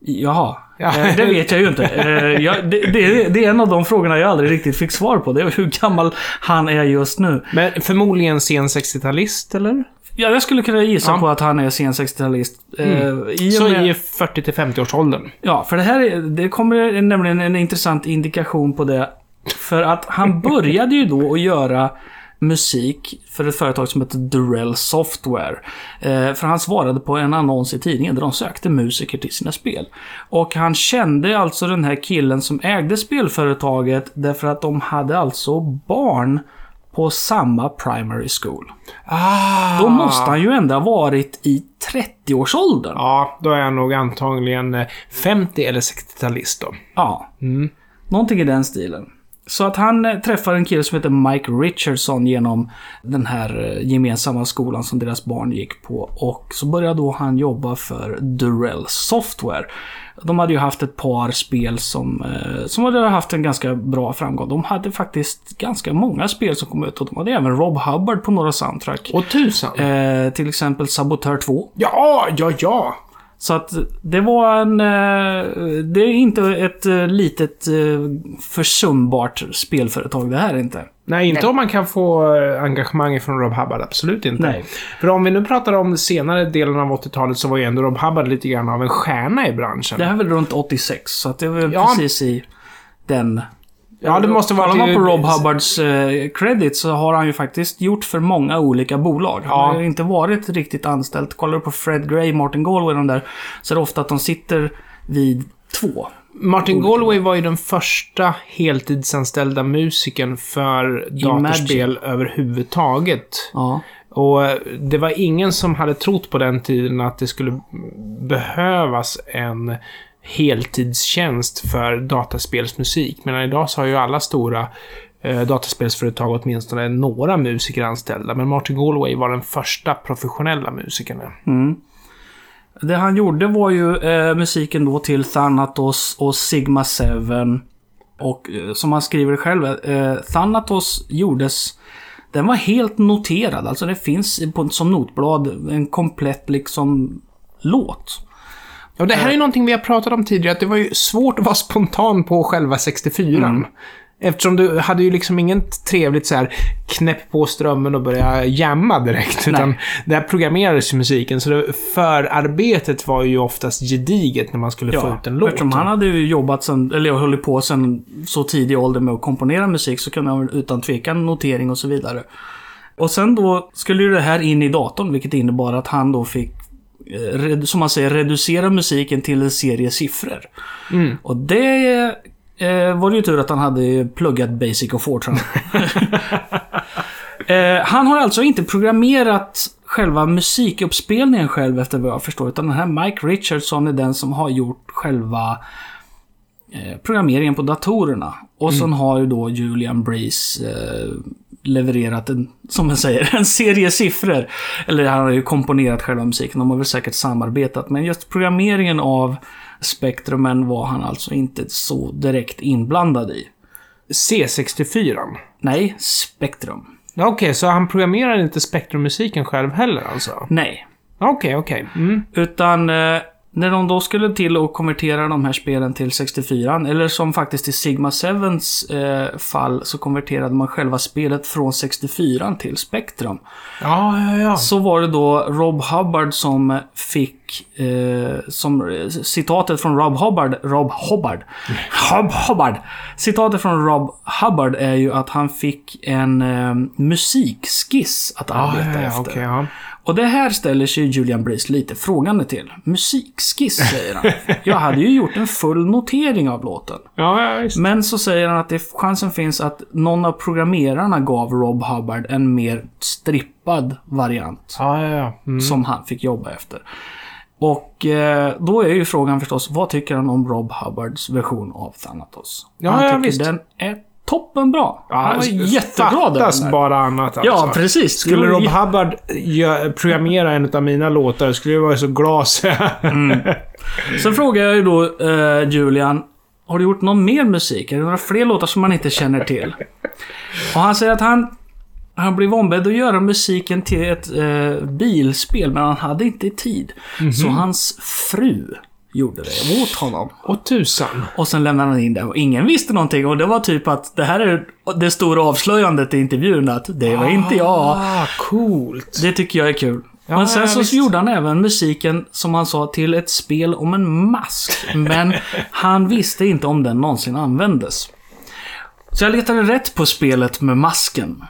Jaha, Ja. Eh, Det vet jag ju inte. Eh, jag, det, det, det är en av de frågorna jag aldrig riktigt fick svar på. Det är hur gammal han är just nu. Men förmodligen sen 60-talist, eller? Ja, jag skulle kunna gissa Ja. på att han är sen 60-talist. Eh, i och Så med- i 40 till 50-årsåldern. Ja, för det här är, det kommer nämligen en intressant indikation på det. För att han började ju då att göra musik för ett företag som heter Durell Software. Eh, för han svarade på en annons i tidningen där de sökte musiker till sina spel. Och han kände alltså den här killen som ägde spelföretaget därför att de hade alltså barn på samma primary school. Ah! Då måste han ju ändå ha varit i 30-årsåldern. Ja, då är han nog antagligen eh, 50 eller 60-talist då. Ja. Mm. Någonting i den stilen. Så att han eh, träffar en kille som heter Mike Richardson genom den här eh, gemensamma skolan som deras barn gick på. Och så började då han jobba för Durell Software. De hade ju haft ett par spel som, eh, som hade haft en ganska bra framgång. De hade faktiskt ganska många spel som kom ut och de hade även Rob Hubbard på några soundtrack. Och tusan. Eh, till exempel Sabotör 2. Ja, ja, ja. Så att det var en... eh, Det är inte ett eh, litet eh, försumbart spelföretag det här är inte. Nej, inte om man kan få engagemang från Rob Hubbard. Absolut inte. Nej. För om vi nu pratar om senare delen av 80-talet så var ju ändå Rob Hubbard lite grann av en stjärna i branschen. Det här är väl runt 86, så att det är väl Ja. precis i den... Ja, det måste vara Kollar man på Rob Hubbards eh, credit så har han ju faktiskt gjort för många olika bolag. Han Ja. har ju inte varit riktigt anställd. Kollar du på Fred Gray, Martin Galway de där, så är det ofta att de sitter vid två. Martin Galway var ju den första heltidsanställda musikern för datorspel överhuvudtaget. Ja. Och eh, det var ingen som hade trott på den tiden att det skulle behövas en heltidstjänst för dataspelsmusik. Medan idag så har ju alla stora eh, dataspelsföretag åtminstone några musiker anställda. Men Martin Galway var den första professionella musikern. Mm. Det han gjorde var ju eh, musiken då till Thanatos och Sigma 7. Och eh, som han skriver själv, eh, Thanatos gjordes... Den var helt noterad, alltså det finns på, som notblad en komplett liksom låt. Och det här är ju någonting vi har pratat om tidigare, att det var ju svårt att vara spontan på själva 64 Eftersom du hade ju liksom inget trevligt så här knäpp på strömmen och börja jamma direkt. Utan det här programmerades ju musiken, så det, förarbetet var ju oftast gediget när man skulle få ut en låt. eftersom han hade ju jobbat sen, eller höll på sen så tidig ålder med att komponera musik så kunde han utan tvekan notering och så vidare. Och sen då skulle ju det här in i datorn, vilket innebar att han då fick eh, som man säger, reducera musiken till en serie siffror. Mm. Och det eh, var det ju tur att han hade pluggat Basic och Fortran. eh, han har alltså inte programmerat själva musikuppspelningen själv efter vad jag förstår. Utan den här Mike Richardson är den som har gjort själva eh, programmeringen på datorerna. Och sen har ju då Julian Breeze eh, levererat en, som man säger, en serie siffror. Eller han har ju komponerat själva musiken. De har väl säkert samarbetat. Men just programmeringen av spektrumen var han alltså inte så direkt inblandad i. C64. Nej, spektrum. Okej, så han programmerar inte spektrummusiken själv heller alltså? Nej. Okej, okej. Mm. Utan eh, när de då skulle till att konvertera de här spelen till 64 eller som faktiskt i Sigma 7s eh, fall så konverterade man själva spelet från 64 till Spectrum. Ja, ja, ja. Så var det då Rob Hubbard som fick, eh, som citatet från Rob Hubbard, Rob Hubbard, Rob Hubbard. Citatet från Rob Hubbard är ju att han fick en eh, musikskiss att Ja, arbeta ja, ja, efter. okej, ja. Och det här ställer sig Julian Breeze lite frågande till. Musikskiss, säger han. Jag hade ju gjort en full notering av låten. Ja. Men så säger han att det, chansen finns att någon av programmerarna gav Rob Hubbard en mer strippad variant. Mm. Som han fick jobba efter. Och eh, då är ju frågan förstås, vad tycker han om Rob Hubbards version av Thanatos? Ja, han ja, tycker visst. den är toppenbra. han var jätteglad över Fattas den här. bara annat alltså. Ja, precis. Skulle Rob ju- Hubbard programmera en av mina låtar skulle jag vara så glad så jag- Sen frågar jag ju då eh, Julian, har du gjort någon mer musik? Är det några fler låtar som man inte känner till? Och han säger att han, han blev ombedd att göra musiken till ett eh, bilspel, men han hade inte tid. Så hans fru gjorde det åt honom. Och tusan. Och sen lämnade han in det och ingen visste någonting. Och det var typ att det här är det stora avslöjandet i intervjun att det var inte jag. Ah, coolt. Det tycker jag är kul. Ja, Men sen ja, så visst. gjorde han även musiken, som han sa, till ett spel om en mask. Men han visste inte om den någonsin användes. Så jag letade rätt på spelet med masken.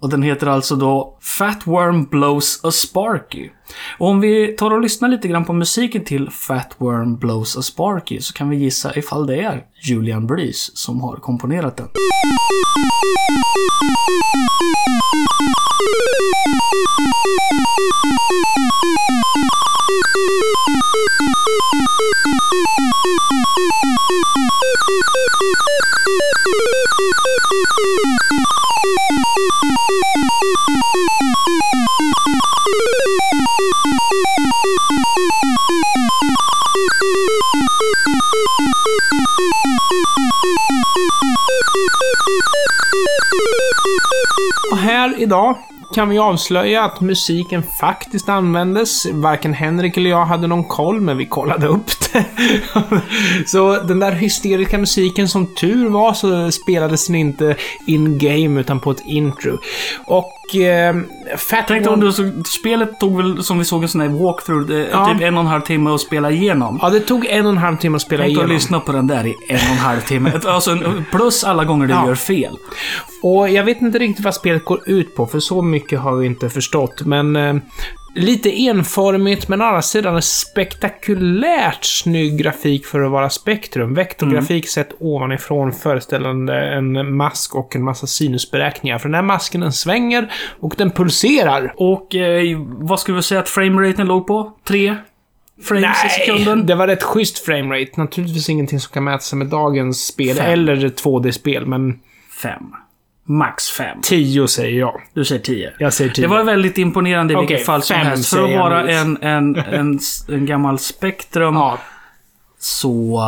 Och den heter alltså då Fat Worm Blows a Sparky. Och om vi tar och lyssnar lite grann på musiken till Fat Worm Blows a Sparky så kan vi gissa ifall det är Julian Breeze som har komponerat den. Och här idag kan vi avslöja att musiken faktiskt användes. Varken Henrik eller jag hade någon koll, men vi kollade upp det. så den där hysteriska musiken, som tur var, så spelades den inte in-game, utan på ett intro. Och... Eh, Fat Worm- om du så, spelet tog väl, som vi såg en sån här walkthrough, det, Ja. typ en och en halv timme att spela igenom. Ja, det tog en och en halv timme att spela Tänk att igenom. lyssna på den där i en och en halv timme. Alltså, plus alla gånger du Ja. gör fel. Och jag vet inte riktigt vad spelet går ut på, för så mycket har vi inte förstått. Men eh, lite enformigt, men å andra sidan en spektakulärt snygg grafik för att vara Spektrum. Vektorgrafik sett ovanifrån föreställande en mask och en massa sinusberäkningar. För den här masken den svänger och den pulserar. Och eh, vad skulle vi säga att frameraten låg på? Tre frames i sekunden? det var rätt schysst framerate. Naturligtvis ingenting som kan mäta sig med dagens spel, Fem. eller 2D-spel, men Fem. Max fem. 10 säger jag. Du säger tio. Jag säger 10. Det var väldigt imponerande i Okej, vilket fall som helst. För att vara en, en, en, en gammal Spektrum Ja, så...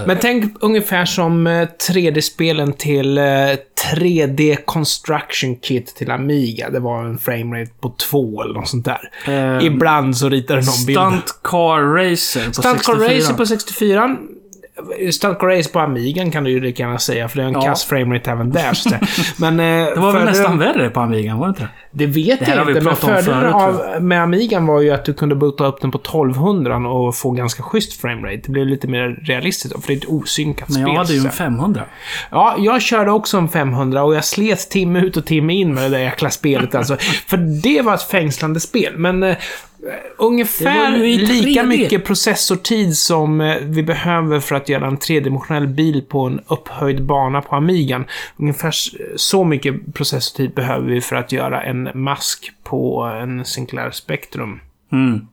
eh, Men tänk ungefär som eh, 3D-spelen till eh, 3D Construction Kit till Amiga. Det var en framerate på 2 eller något sånt där. Eh, Ibland så ritade någon bild. Stunt Car Racer på Stunt 64. Car Racer på 64. Stunt Car Racer på Amigan kan du ju lika gärna säga, för det är en Ja. kass framerate även där. Så. Men, eh, Det var väl nästan värre på Amigan, var det inte det? Vet Det jag inte, men fördelen av, med Amigan var ju att du kunde boota upp den på 1200 och få ganska schysst framerate. Det blev lite mer realistiskt för det är ett osynkat Men spel. jag hade ju en att säga. 500. Ja, jag körde också en 500 och jag slet timme ut och timme in med det där jäkla spelet alltså. För det var ett fängslande spel, men eh, ungefär ju i lika 3D. mycket processortid som eh, vi behöver för att göra en tredimensionell bil på en upphöjd bana på Amigan. Ungefär så mycket processortid behöver vi för att göra en mask på en Sinclair Spectrum. Mm.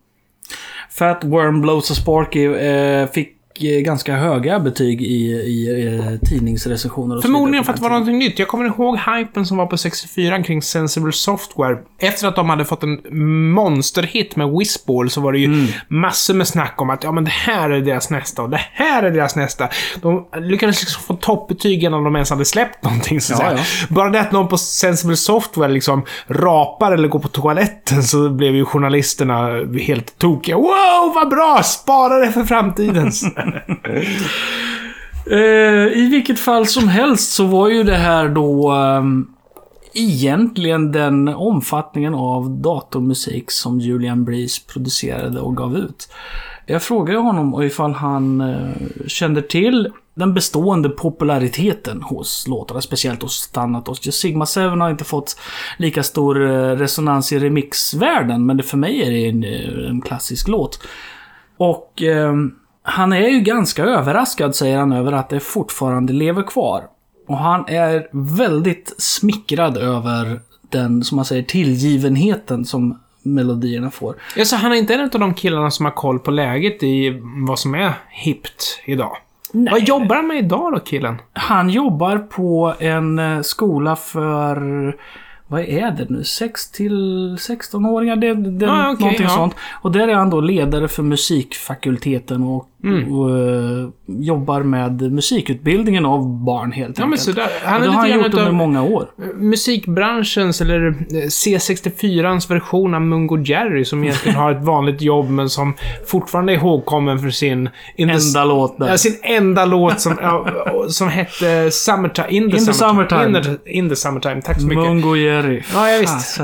Fat Worm Blows a Sparky eh, fick eh, ganska höga betyg i, i eh, tidningsrecensioner och Förmodligen för att det var någonting nytt. Jag kommer ihåg hypen som var på 64 kring Sensible Software. Efter att de hade fått en monsterhit med Whizball så var det ju Mm. massor med snack om att ja, men det här är deras nästa och det här är deras nästa. De lyckades liksom få toppbetyg innan de ens hade släppt någonting. Så Ja, ja. Bara det att någon på Sensible Software liksom rapar eller går på toaletten så blev ju journalisterna helt tokiga. Wow, vad bra! Spara det för framtiden. Eh, I vilket fall som helst så var ju det här då ehm, egentligen den omfattningen av datormusik som Julian Breeze producerade och gav ut. Jag frågade honom ifall han eh, kände till den bestående populariteten hos låtarna, speciellt hos Thanatos. Just Sigma 7 har inte fått lika stor eh, resonans i remixvärlden, men det, för mig är det en, eh, en klassisk låt. Och eh, han är ju ganska överraskad, säger han, över att det fortfarande lever kvar. Och han är väldigt smickrad över den, som man säger, tillgivenheten som melodierna får. Ja, så han är inte en av de killarna som har koll på läget i vad som är hippt idag. Nej. Vad jobbar han med idag då, killen? Han jobbar på en eh, skola för... Vad är det nu? 6 till 16-åringar? Det, det, Ah, okej, någonting ja. sånt. Och där är han då ledare för musikfakulteten och Och, eh, jobbar med musikutbildningen av barn helt Ja, men enkelt. sådär. Och Han det är har lite han gjort under många år. musikbranschens, eller eh, C64ans version av Mungo Jerry, som egentligen har ett vanligt jobb, men som fortfarande är ihågkommen för sin... Enda låt där. Ja, sin enda låt som, som hette Summertime. In the, In the summertime. In the, in the summertime. Tack så mycket. Mungo Jerry. Ja, ja, visst.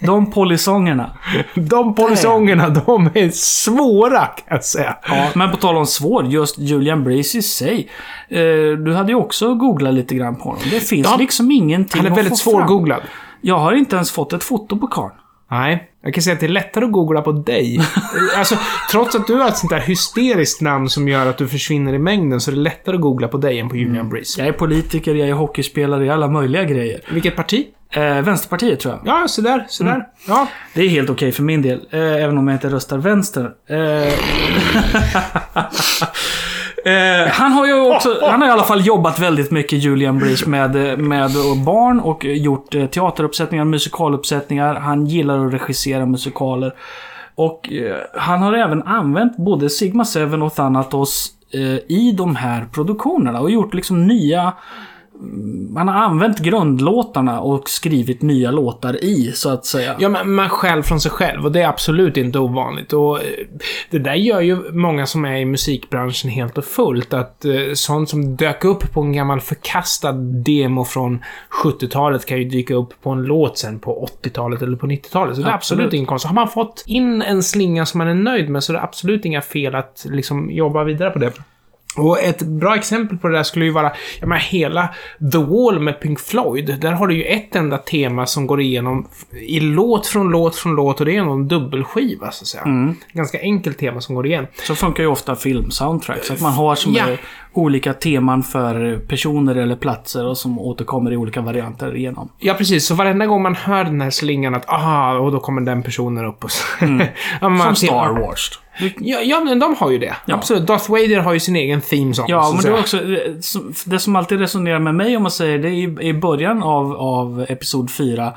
De polysångerna. De polisongerna, de är svåra kan jag säga. Ja, men på tal om svår, just Julian Breeze i sig. Eh, du hade ju också googlat lite grann på honom. Det finns Ja. liksom ingenting Han är väldigt svårgooglad. Jag har inte ens fått ett foto på karln. Nej, jag kan säga att det är lättare att googla på dig. alltså, trots att du har ett sånt där hysteriskt namn som gör att du försvinner i mängden, så är det lättare att googla på dig än på Julian Breeze. Jag är politiker, jag är hockeyspelare, jag är alla möjliga grejer. Vilket parti? Eh, Vänsterpartiet tror jag. Ja, så där, så där. Mm. Ja. Det är helt okej för min del, eh, även om jag inte röstar vänster. Eh, eh, han har ju också, han har i alla fall jobbat väldigt mycket, Julian Breeze, med, med barn och gjort eh, teateruppsättningar, musikaluppsättningar. Han gillar att regissera musikaler. Och eh, han har även använt både Sigma 7 och Thanatos eh, i de här produktionerna och gjort liksom nya man har använt grundlåtarna och skrivit nya låtar i, så att säga. Ja, men man stjäl från sig själv och det är absolut inte ovanligt. Och eh, det där gör ju många som är i musikbranschen helt och fullt. Att eh, sånt som dök upp på en gammal förkastad demo från 70-talet kan ju dyka upp på en låt sen på 80-talet eller på 90-talet. Så det är absolut, Absolut. ingen konst. Har man fått in en slinga som man är nöjd med så är det absolut inga fel att liksom jobba vidare på det. Och ett bra exempel på det där skulle ju vara, jag menar hela The Wall med Pink Floyd. Där har du ju ett enda tema som går igenom i låt från låt från låt och det är nog en dubbelskiva så att säga. Ganska enkelt tema som går igen. Så funkar ju ofta filmsoundtracks. Att man har som Ja. Olika teman för personer eller platser och som återkommer i olika varianter igenom. Ja, precis. Så varenda gång man hör den här slingan att aha, och då kommer den personen upp och så. man Som Star Wars. Ja, ja, men de har ju det. Ja. Absolut. Darth Vader har ju sin egen theme song. Ja, men det är också... Det som alltid resonerar med mig om man säger det är i, i början av, av Episod 4.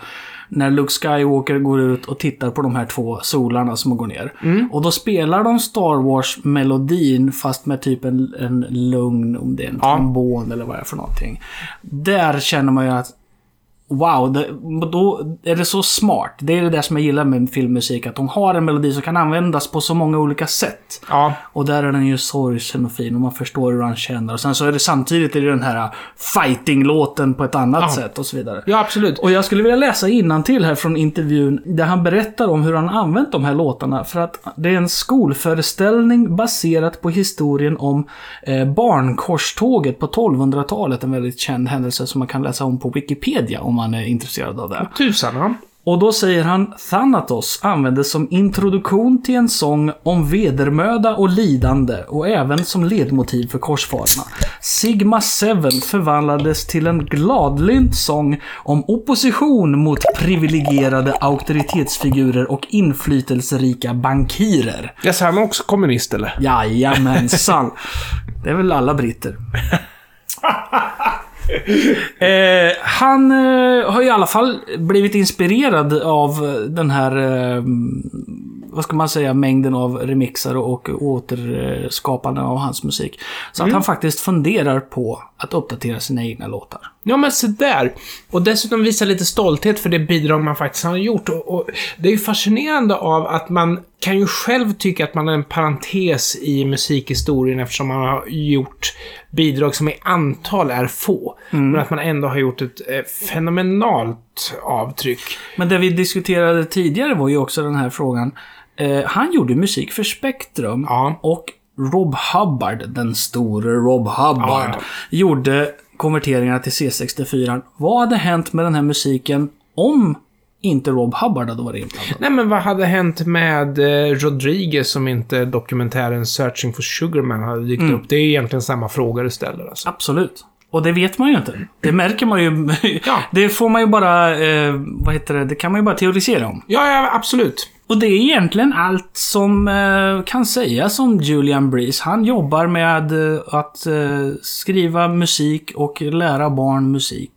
När Luke Skywalker går ut och tittar på de här två solarna som går ner. Och då spelar de Star Wars-melodin fast med typ en, en lugn, om det är en Ja. trombon eller vad det är för någonting. Där känner man ju att Wow, det, då är det så smart. Det är det där som jag gillar med filmmusik. Att de har en melodi som kan användas på så många olika sätt. Ja. Och där är den ju sorgsen och fin och man förstår hur han känner. Och sen så är det samtidigt är det den här fighting-låten på ett annat Ja. sätt och så vidare. ja, absolut. Och jag skulle vilja läsa till här från intervjun där han berättar om hur han använt de här låtarna. För att det är en skolföreställning baserat på historien om eh, barnkorståget på 1200-talet. En väldigt känd händelse som man kan läsa om på Wikipedia om man är intresserad av det. Tusan, ja. Och då säger han Thanatos användes som introduktion till en sång om vedermöda och lidande och även som ledmotiv för korsfararna. Sigma 7 förvandlades till en gladlynt sång om opposition mot privilegierade auktoritetsfigurer och inflytelserika bankirer. Jag sa han är också kommunist eller? Jajamensan. Det är väl alla britter. Eh, han eh, har i alla fall blivit inspirerad av den här, eh, vad ska man säga, mängden av remixar och återskapanden av hans musik. Så att han faktiskt funderar på att uppdatera sina egna låtar. Ja, men så där. Och dessutom visa lite stolthet för det bidrag man faktiskt har gjort. Och, och det är ju fascinerande av att man kan ju själv tycka att man är en parentes i musikhistorien eftersom man har gjort bidrag som i antal är få. Men att man ändå har gjort ett eh, fenomenalt avtryck. Men det vi diskuterade tidigare var ju också den här frågan. Eh, han gjorde musik för Spektrum Ja. och Rob Hubbard, den store Rob Hubbard, Ja, ja. gjorde konverteringarna till C64. Vad hade hänt med den här musiken om inte Rob Hubbard hade varit inblandad? Nej, men vad hade hänt med eh, Rodriguez som inte dokumentären Searching for Sugarman hade dykt upp? Det är egentligen samma fråga du ställer alltså. Absolut. Och det vet man ju inte. Det märker man ju. Ja. Det får man ju bara, eh, vad heter det, det kan man ju bara teorisera om. Ja, ja, absolut. Och det är egentligen allt som eh, kan sägas om Julian Breeze. Han jobbar med eh, att eh, skriva musik och lära barn musik.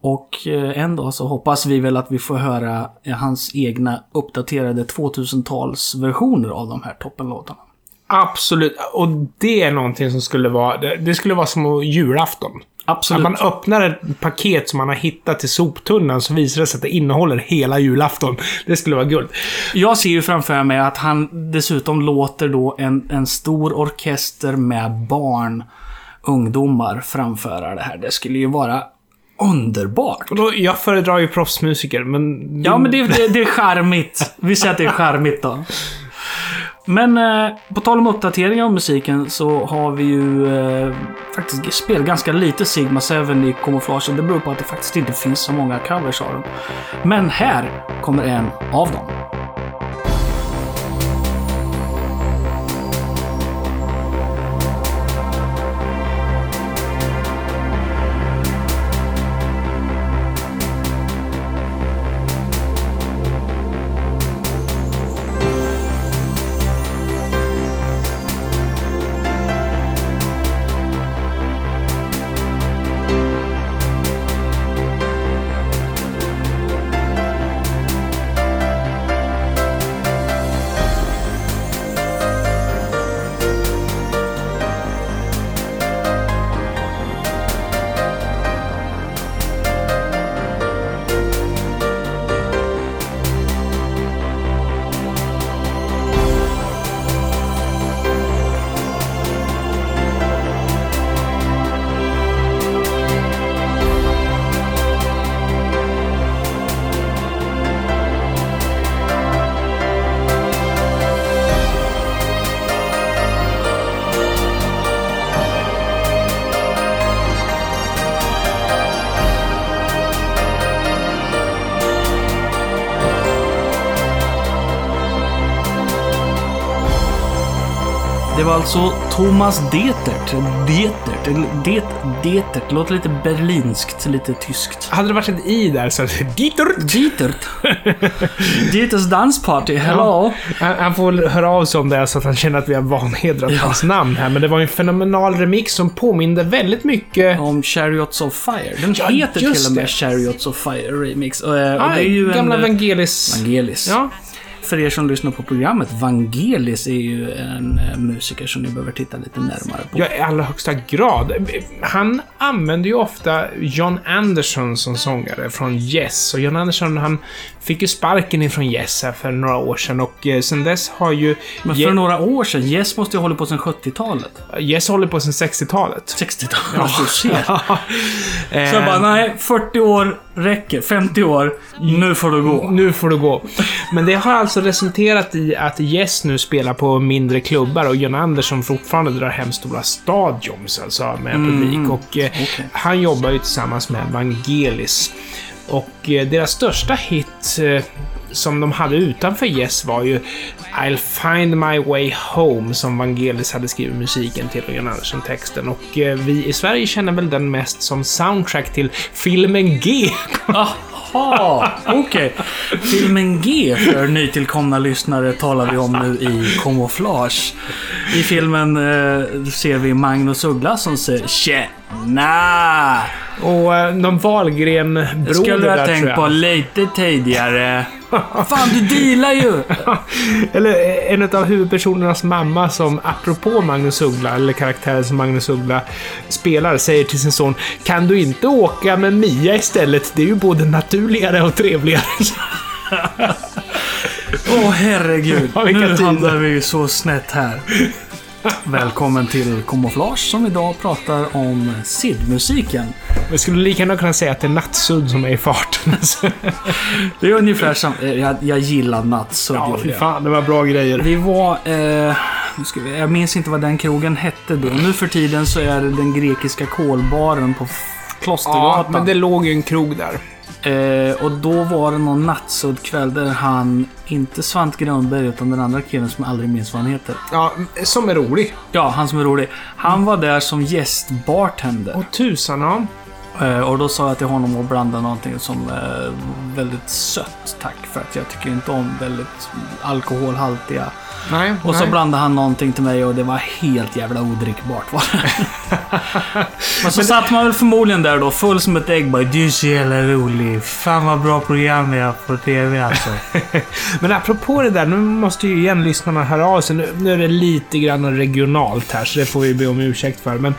Och eh, en dag så hoppas vi väl att vi får höra eh, hans egna uppdaterade 2000-talsversioner av de här toppenlåtarna. Absolut. Och det är någonting som skulle vara... Det, det skulle vara som julafton. Absolut. Att man öppnar ett paket som man har hittat i soptunnan så visar det sig att det innehåller hela julafton. Det skulle vara guld. Jag ser ju framför mig att han dessutom låter då en, en stor orkester med barn, ungdomar framföra det här. Det skulle ju vara underbart. Och då, jag föredrar ju proffsmusiker, men... Ja, men det, det, det är charmigt. Vi säger att det är charmigt då. Men eh, på tal om uppdateringar av musiken så har vi ju eh, faktiskt spelat ganska lite Sigma 7 i Camouflage. och Det beror på att det faktiskt inte finns så många covers av dem. Men här kommer en av dem. Alltså Thomas Detert. Detert. Det, Detert. Låter lite berlinskt, lite tyskt. Hade det varit ett i där så... Dieter! Detert. Dieters dansparty. Hello. Han, han får höra av sig om det så att han känner att vi har vanhedrat hans namn här. Men det var en fenomenal remix som påminde väldigt mycket... Om Chariots of Fire. Den Ja, heter till och med det. Chariots of Fire Remix. Och, eh, och Ah, det är ju gamla en... eh, Vangelis. Vangelis. Ja. För er som lyssnar på programmet, Vangelis är ju en eh, musiker som ni behöver titta lite närmare på. Ja, i allra högsta grad. Han använder ju ofta John Anderson som sångare från Yes. Och John Anderson, han fick ju sparken ifrån Yes för några år sedan och eh, sen dess har ju... Men för Ye- några år sedan, Yes måste ju ha hållit på sedan 70-talet. Yes håller på sedan 60-talet. 60-talet, ja. du ser. Eh, Så jag bara, nej, 40 år räcker. 50 år, nu får du gå. Nu får du gå. Men det har alltså resulterat i att Yes nu spelar på mindre klubbar och John Andersson fortfarande drar hem stora stadions, alltså med publik. Och eh, Okej. han jobbar ju tillsammans med Vangelis. Och eh, deras största hit eh, som de hade utanför Yes var ju I'll find my way home som Vangelis hade skrivit musiken till och John Andersson texten. Och eh, vi i Sverige känner väl den mest som soundtrack till filmen G. Jaha, okej. Filmen G för nytillkomna lyssnare talar vi om nu i Camouflage. I filmen eh, ser vi Magnus Uggla som säger Tjena! Och eh, de Wahlgren-bröder Det skulle du ha där, tror tänkt jag. på lite tidigare. Fan, du dealar ju! Eller eh, en av huvudpersonernas mamma som, apropå Magnus Uggla, eller karaktären som Magnus Uggla spelar, säger till sin son Kan du inte åka med Mia istället? Det är ju både naturligare och trevligare. Åh herregud. Ja, nu tider. hamnar vi ju så snett här. Välkommen till Camouflage som idag pratar om SID-musiken. Jag skulle lika gärna kunna säga att det är Nattsudd som är i farten. Det är ungefär som... eh, Jag, jag gillar Nattsudd. ja, fy fan, det var bra grejer. Vi var... Eh, vi, jag minns inte vad den krogen hette då. Nu för tiden så är det den grekiska kolbaren på F- Ja, Klostergatan. men det låg ju en krog där. Eh, och då var det någon nattsudd kväll där han, inte Svante Grönberg utan den andra killen som jag aldrig minns vad han heter. Ja, som är rolig. Ja, han som är rolig. Han var där som gästbartender. Och tusan, ja. Eh, och då sa jag till honom att blanda någonting som är väldigt sött, tack. För att jag tycker inte om väldigt alkoholhaltiga Nej, Och så nej. blandade han någonting till mig och det var helt jävla odrickbart. Var. Men så satt man väl förmodligen där då, full som ett ägg bara Du är så jävla rolig. Fan vad bra program vi har på TV alltså. Men apropå det där, nu måste ju igen lyssnarna höra av sig. Nu, nu är det lite grann regionalt här, så det får vi be om ursäkt för. Men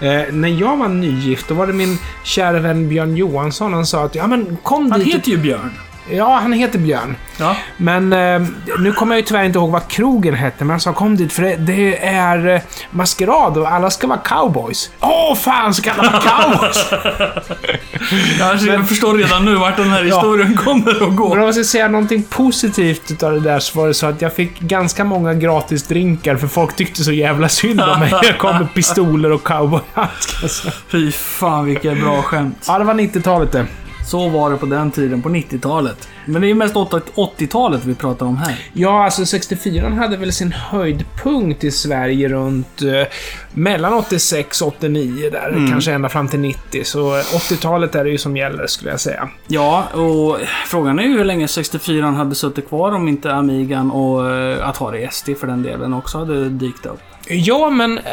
eh, när jag var nygift, då var det min kära vän Björn Johansson. Han sa att ja men kom Han dit. heter ju Björn. Ja, han heter Björn. Ja. Men eh, nu kommer jag ju tyvärr inte ihåg vad krogen hette, men han sa kom dit för det, det är eh, maskerad och alla ska vara cowboys. Åh fan, så kallar man cowboys! Jag, jag förstår redan nu vart den här historien kommer att Men gå. om jag ska säga någonting positivt utav det där så var det så att jag fick ganska många gratis drinkar för folk tyckte så jävla synd om mig. Jag kom med pistoler och cowboyhandskar. så. Fy fan vilket bra skämt. Ja, det var 90-talet det. Så var det på den tiden, på 90-talet. Men det är ju mest 80-talet vi pratar om här. Ja, alltså 64 hade väl sin höjdpunkt i Sverige runt eh, mellan 86 och 89 där. Kanske ända fram till 90. Så 80-talet är det ju som gäller skulle jag säga. Ja, och frågan är ju hur länge 64 hade suttit kvar om inte Amigan och eh, Atari ST för den delen också hade dykt upp. Ja, men eh,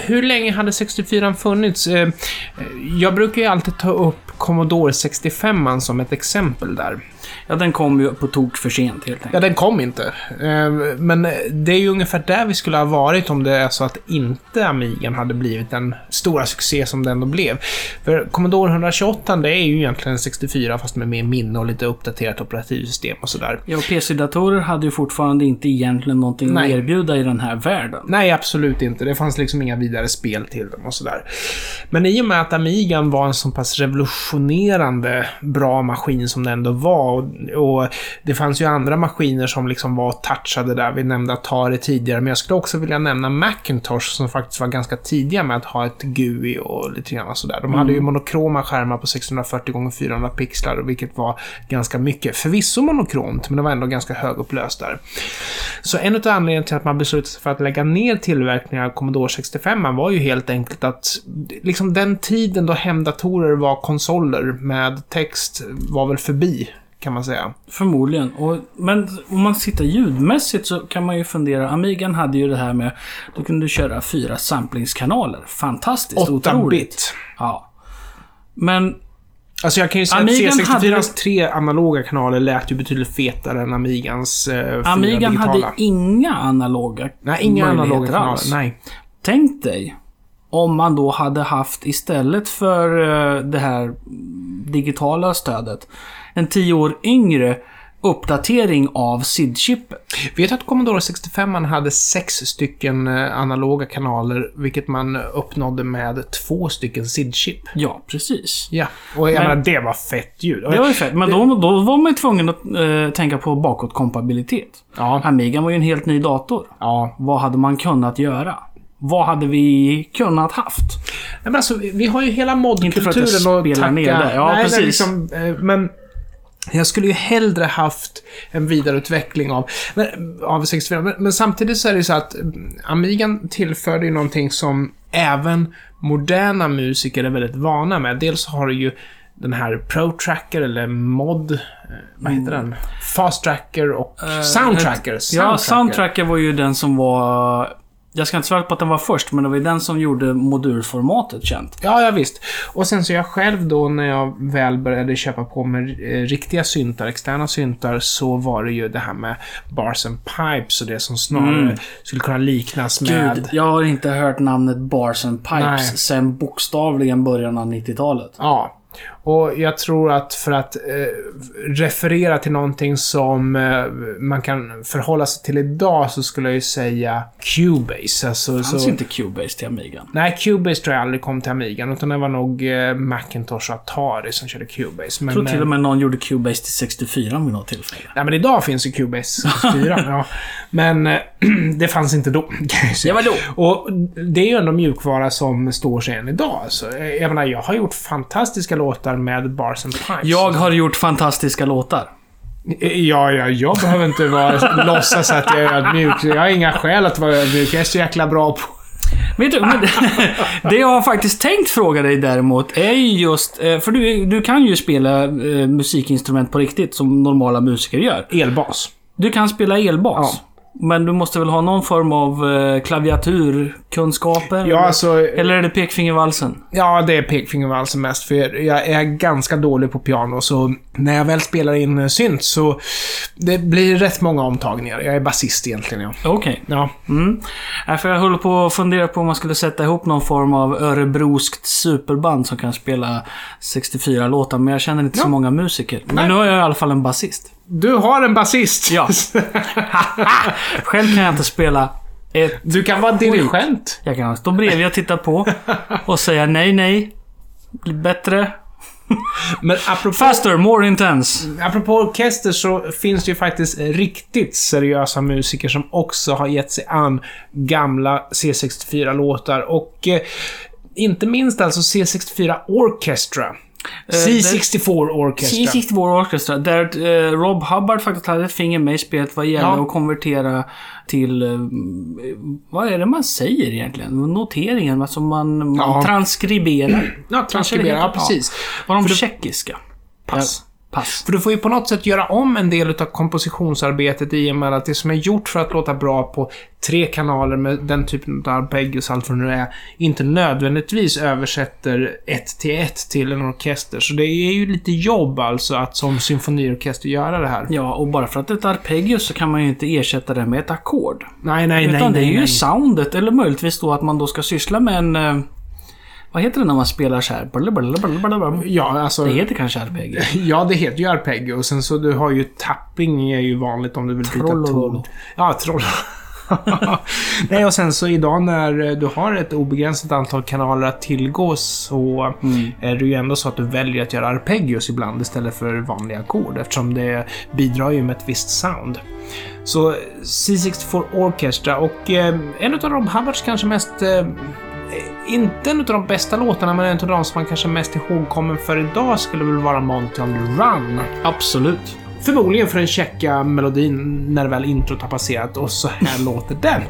hur länge hade 64 funnits? Eh, eh, jag brukar ju alltid ta upp Commodore 65 som ett exempel där. Ja, den kom ju på tok för sent helt Ja, enkelt. den kom inte. Eh, Men det är ju ungefär där vi skulle ha varit om det är så att inte Amigan hade blivit den stora succé som den ändå blev. För Commodore 128, det är ju egentligen 64 fast med mer minne och lite uppdaterat operativsystem och sådär. Ja, och PC-datorer hade ju fortfarande inte egentligen någonting Nej. att erbjuda i den här världen. Nej, absolut inte. Det fanns liksom inga vidare spel till dem och sådär. Men i och med att Amigan var en så pass revolutionerande bra maskin som den ändå var och, och det fanns ju andra maskiner som liksom var touchade där. Vi nämnde Atari tidigare, men jag skulle också vilja nämna Macintosh som faktiskt var ganska tidiga med att ha ett GUI och lite grann sådär. De hade ju monokroma skärmar på 640 x 400 pixlar, vilket var ganska mycket. Förvisso monokromt, men det var ändå ganska högupplöst där. Så en av anledningarna till att man beslutade sig för att lägga ner tillverkningen av Commodore 65 var ju helt enkelt att liksom den tiden då hemdatorer var konsoler med text var väl förbi, kan man säga. Förmodligen. Och, men om man tittar ljudmässigt så kan man ju fundera. Amigan hade ju det här med... Då kunde du köra fyra samplingskanaler. Fantastiskt 8 otroligt. bit. Ja. Men Alltså jag kan ju säga Amigan att hade- C64s tre analoga kanaler lät ju betydligt fetare än Amigans eh, fyra Amigan digitala. hade inga analoga Nej, inga analoga kanaler. alls. Nej. Tänk dig om man då hade haft istället för eh, det här digitala stödet en tio år yngre uppdatering av SID-chippet. Vet du att Commodore 65 hade sex stycken eh, analoga kanaler, vilket man uppnådde med två stycken SID-chip? Ja, precis. Ja, och jag Men- menar, det var fett ljud. Det var ju fett. Men då, då var man ju tvungen att eh, tänka på bakåtkompatibilitet. Ja, Amigan var ju en helt ny dator. ja. Vad hade man kunnat göra? Vad hade vi kunnat haft? Nej, men alltså, vi- har ju hela Inte för att jag modkulturen att spelar tacka... ner det. Ja, Nej, precis. Nej, liksom, eh, men jag skulle ju hellre haft en vidareutveckling av, av 64. Men, men samtidigt så är det ju så att mm, Amigan tillförde ju någonting som även moderna musiker är väldigt vana med. Dels har du ju den här Pro Tracker eller Mod... eh, Vad heter den? Fast Tracker och Soundtracker. Mm. Eh, Ja, Soundtracker var ju den som var... Jag ska inte svära på att den var först, men det var ju den som gjorde modulformatet känt. Ja, ja visst. Och sen så jag själv då när jag väl började köpa på mig eh, riktiga syntar, externa syntar, så var det ju det här med bars and pipes och det som snarare Mm. skulle kunna liknas med... Gud, jag har inte hört namnet Bars and Pipes Nej. sen bokstavligen början av 90-talet. Ja. Och jag tror att för att eh, referera till någonting som eh, man kan förhålla sig till idag så skulle jag ju säga Cubase. Alltså, fanns så, inte Cubase till Amigan. Nej, Cubase tror jag aldrig kom till Amigan, utan det var nog eh, Macintosh och Atari som körde Cubase. Men, Jag tror till eh, och med någon gjorde Cubase till 64 vid något tillfälle. Nej, men idag finns ju Cubase 64. ja. Men eh, det fanns inte då. Det var då. Och det är ju ändå mjukvara som står sig än idag. Alltså, eh, jag menar, jag har gjort fantastiska låtar med Bars and Pipes. Jag har gjort fantastiska låtar. Eh, Ja, ja, jag behöver inte vara, låtsas att jag är ödmjuk. Jag har inga skäl att vara ödmjuk. Jag är så jäkla bra på... Vet du, det jag har faktiskt tänkt fråga dig däremot är ju just... eh, För du, du kan ju spela eh, musikinstrument på riktigt, som normala musiker gör. Elbas. Du kan spela elbas. Men du måste väl ha någon form av eh, klaviaturkunskaper? Ja, alltså... Eller är det pekfingervalsen? Ja, det är pekfingervalsen mest, för jag är ganska dålig på piano, så när jag väl spelar in eh, synt så det blir rätt många omtagningar. Jag är basist egentligen, ja. Okej. Ja, Mm. Nej, för jag håller på att fundera på om man skulle sätta ihop någon form av örebroskt superband som kan spela 64 låtar, men jag känner inte så Ja. många musiker. Men Nej. nu har jag i alla fall en basist. Du har en basist. Ja. Själv kan jag inte spela ett... Du kan vara dirigent. Jag kan stå bredvid och titta på och säga nej, nej. Bättre. Men apropå, Faster, more intense. apropå orkester så finns det ju faktiskt riktigt seriösa musiker som också har gett sig an gamla C64-låtar och eh, inte minst alltså C64 Orchestra. C64 Orchestra. C64 Orchestra, där eh, Rob Hubbard faktiskt hade ett finger med i spelet vad gäller Ja. att konvertera till... Eh, vad är det man säger egentligen? Noteringen, alltså man, man Ja. transkriberar. Ja, transkribera. Ja, precis. Var de För tjeckiska? Pass. Pass. För du får ju på något sätt göra om en del av kompositionsarbetet i och med att det som är gjort för att låta bra på tre kanaler med den typen av arpeggios, allt vad det nu är, inte nödvändigtvis översätter ett till ett till en orkester. Så det är ju lite jobb alltså att som symfoniorkester göra det här. Ja, och bara för att det är ett arpeggio så kan man ju inte ersätta det med ett ackord. Nej, nej, Utan nej, det är nej, ju nej. soundet, eller möjligtvis då att man då ska syssla med en... Vad heter det när man spelar så här? Blablabla. Ja, alltså... Det heter kanske arpeggio. Ja, det heter ju arpeggio. Och sen så du har ju tapping är ju vanligt om du vill byta ton. Ja, troll. Nej, och sen så idag när du har ett obegränsat antal kanaler att tillgå så är det ju ändå så att du väljer att göra arpeggios ibland istället för vanliga ackord eftersom det bidrar ju med ett visst sound. Så C64 Orchestra och eh, en av Rob Hubbards kanske mest eh, inte en av de bästa låtarna, men en av de som man kanske mest ihågkommen för idag skulle väl vara Monty on the Run. Absolut. Förmodligen för den checka melodin när väl introt har passerat och så här låter den.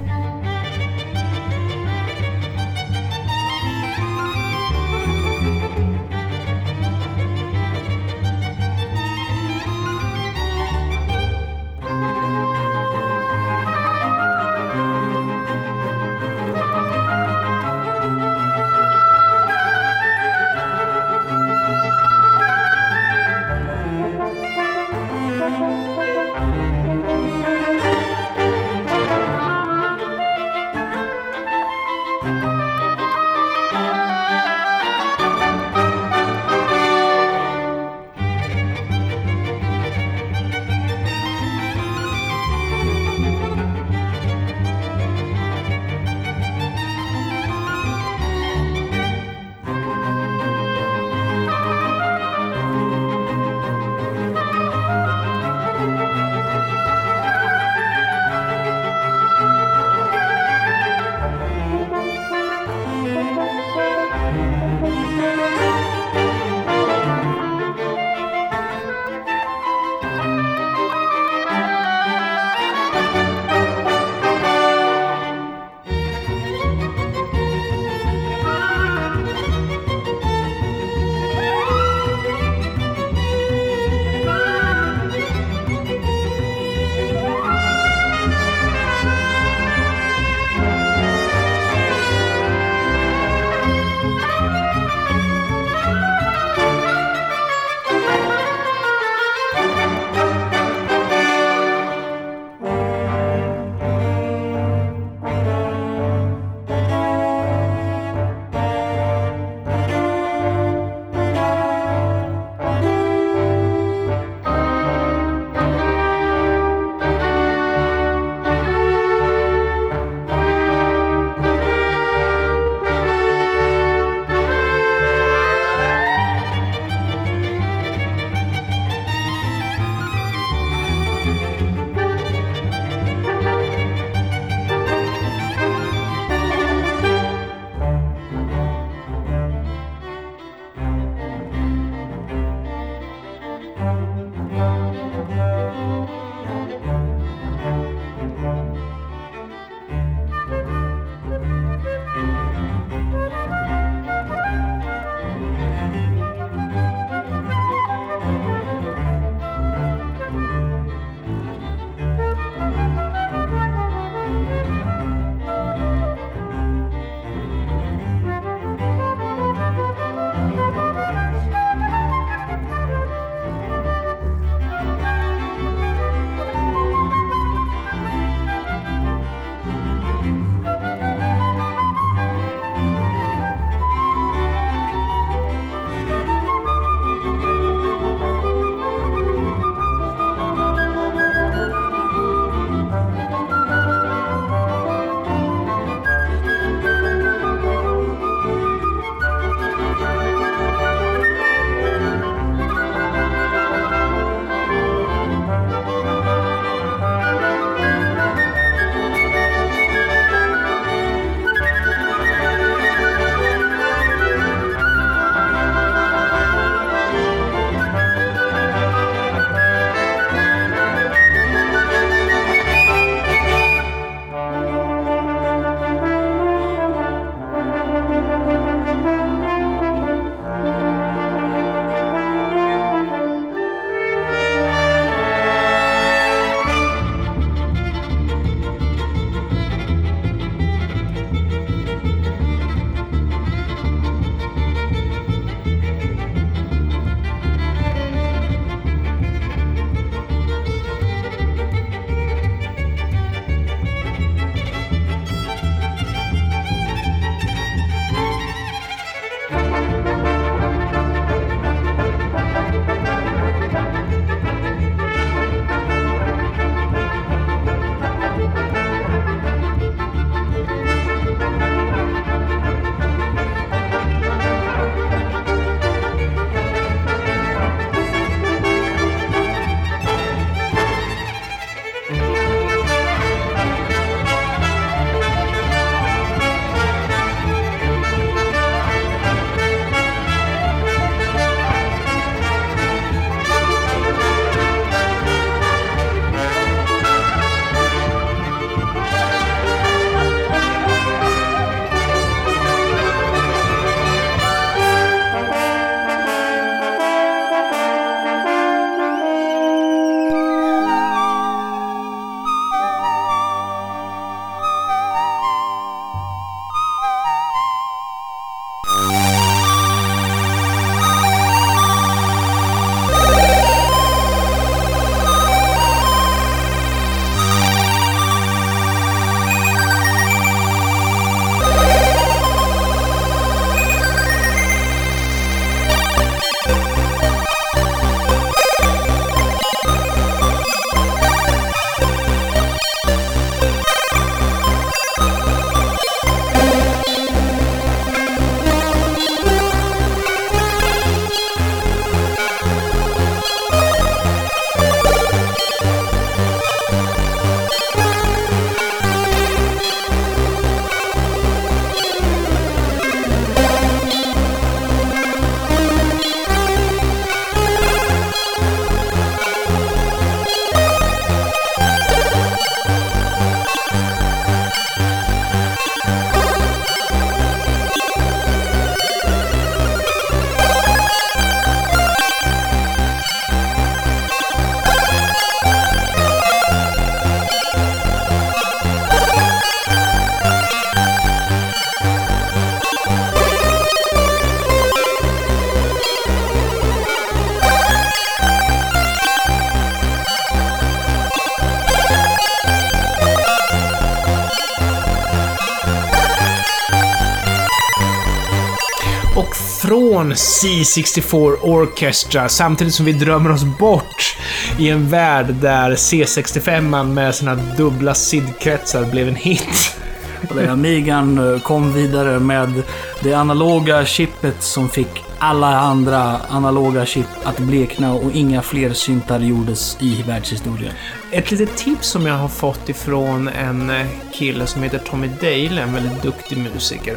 Från C64 Orchestra samtidigt som vi drömmer oss bort i en värld där C65 med sina dubbla sidkretsar blev en hit. Och där Amigan eh, kom vidare med det analoga chippet som fick alla andra analoga chip att blekna och inga fler syntar gjordes i världshistorien. Ett litet tips som jag har fått ifrån en eh, kille som heter Tommy Dale, en väldigt duktig musiker.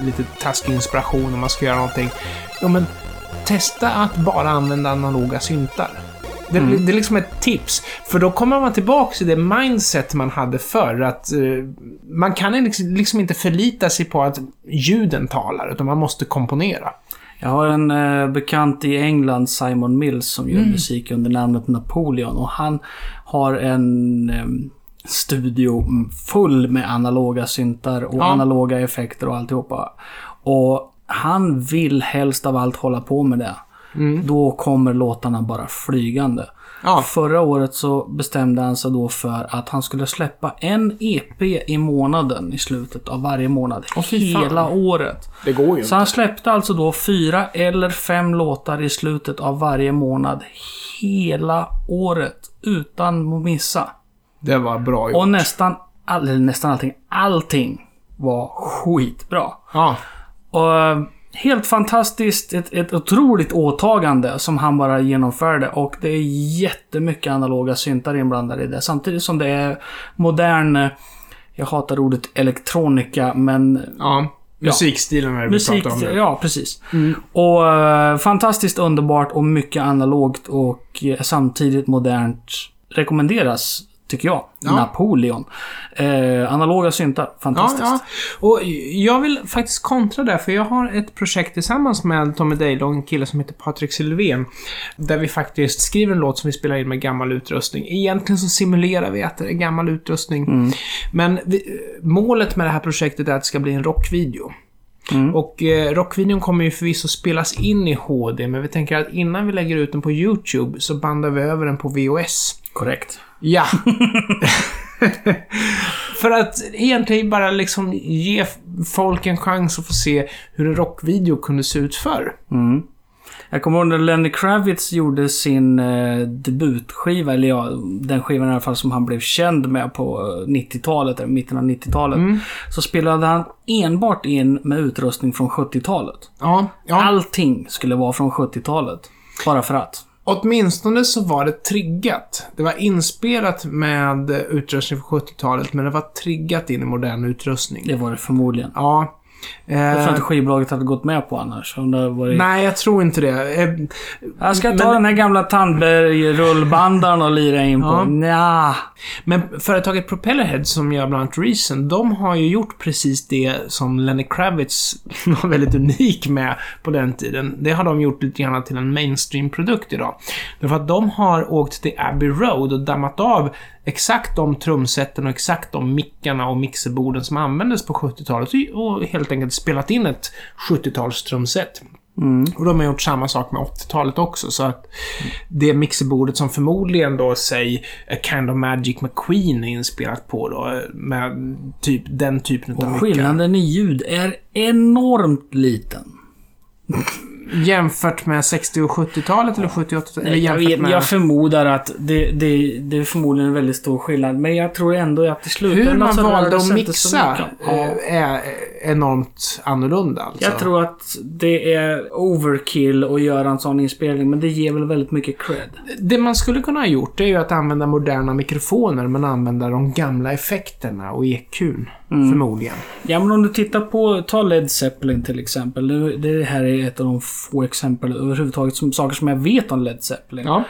Lite taskig inspiration om man ska göra någonting. Jo, men testa att bara använda analoga syntar. Det, det är liksom ett tips. För då kommer man tillbaka till det mindset man hade förr. Att eh, man kan liksom, liksom inte förlita sig på att ljuden talar, utan man måste komponera. Jag har en eh, bekant i England, Simon Mills, som gör musik under namnet Napoleon. Och han har en eh, studio full med analoga syntar och Ja. analoga effekter och alltihopa. Och han vill helst av allt hålla på med det. Då kommer låtarna bara flygande. Ja. Förra året så bestämde han sig då för att han skulle släppa en EP i månaden i slutet av varje månad. Åh, fy fan. hela året. Det går ju Så han släppte alltså då fyra eller fem låtar i slutet av varje månad. Hela året. Utan att missa. Det var bra gjort. Och nästan, all, nästan allting, allting var skitbra. Ja. Och eh, helt fantastiskt, ett, ett otroligt åtagande som han bara genomförde. Och det är jättemycket analoga syntar inblandade i det. Samtidigt som det är modern, eh, jag hatar ordet elektronika, men Ja. Musikstilen är det vi Musik, pratar om nu. ja precis. Och eh, fantastiskt underbart och mycket analogt och samtidigt modernt. Rekommenderas, tycker jag. Ja. Napoleon. Eh, analoga syntar, Ja, fantastiskt. ja. Och jag vill faktiskt kontra där, för jag har ett projekt tillsammans med Tommy Dale och en kille som heter Patrik Sylvén. Där vi faktiskt skriver en låt som vi spelar in med gammal utrustning. Egentligen så simulerar vi att det är gammal utrustning. Men vi, målet med det här projektet är att det ska bli en rockvideo. Och eh, rockvideon kommer ju förvisso spelas in i HD, men vi tänker att innan vi lägger ut den på YouTube så bandar vi över den på VHS. Korrekt. Ja. För att egentligen bara liksom ge folk en chans att få se hur en rockvideo kunde se ut förr. Mm. Jag kommer ihåg när Lenny Kravitz gjorde sin eh, debutskiva, eller ja, den skivan i alla fall som han blev känd med på eh, 90-talet, eller mitten av 90-talet. Så spelade han enbart in med utrustning från 70-talet. Ja, ja. Allting skulle vara från 70-talet. Bara för att. Åtminstone så var det triggat. Det var inspelat med utrustning från 70-talet, men det var triggat in i modern utrustning. Det var det förmodligen. Ja. Jag tror Eh, inte skivbolaget hade gått med på annars. Om det varit... nej, jag tror inte det. Eh, Jag ska ta men- den här gamla Tandberg-rullbandaren och lira in på. Ja. Nja. Men företaget Propellerhead som gör bland annat Reason, de har ju gjort precis det som Lenny Kravitz var väldigt unik med på den tiden. Det har de gjort lite grann till en mainstream-produkt idag. Därför att de har åkt till Abbey Road och dammat av exakt de trumsätten och exakt de mickarna och mixerborden som användes på 70-talet och helt enkelt spelat in ett 70-tals trumset. Och de har gjort samma sak med 80-talet också, så att det mixerbordet som förmodligen då, säg, A Kind of Magic McQueen är inspelat på då, med typ den typen av Och mickar. skillnaden i ljud är enormt liten. Jämfört med 60 och 70-talet eller 70 och 80-talet? Eller Jag, vet, med... jag förmodar att det, det, det är förmodligen en väldigt stor skillnad. Men jag tror ändå att i slutändan Hur man så valde att mixa är enormt annorlunda alltså. Jag tror att det är overkill att göra en sån inspelning, men det ger väl väldigt mycket cred. Det man skulle kunna ha gjort det är ju att använda moderna mikrofoner men använda de gamla effekterna och EQn. Mm. Förmodligen. Ja, men om du tittar på, ta Led Zeppelin till exempel. Det, det här är ett av de få exempel överhuvudtaget, som, saker som jag vet om Led Zeppelin. Ja.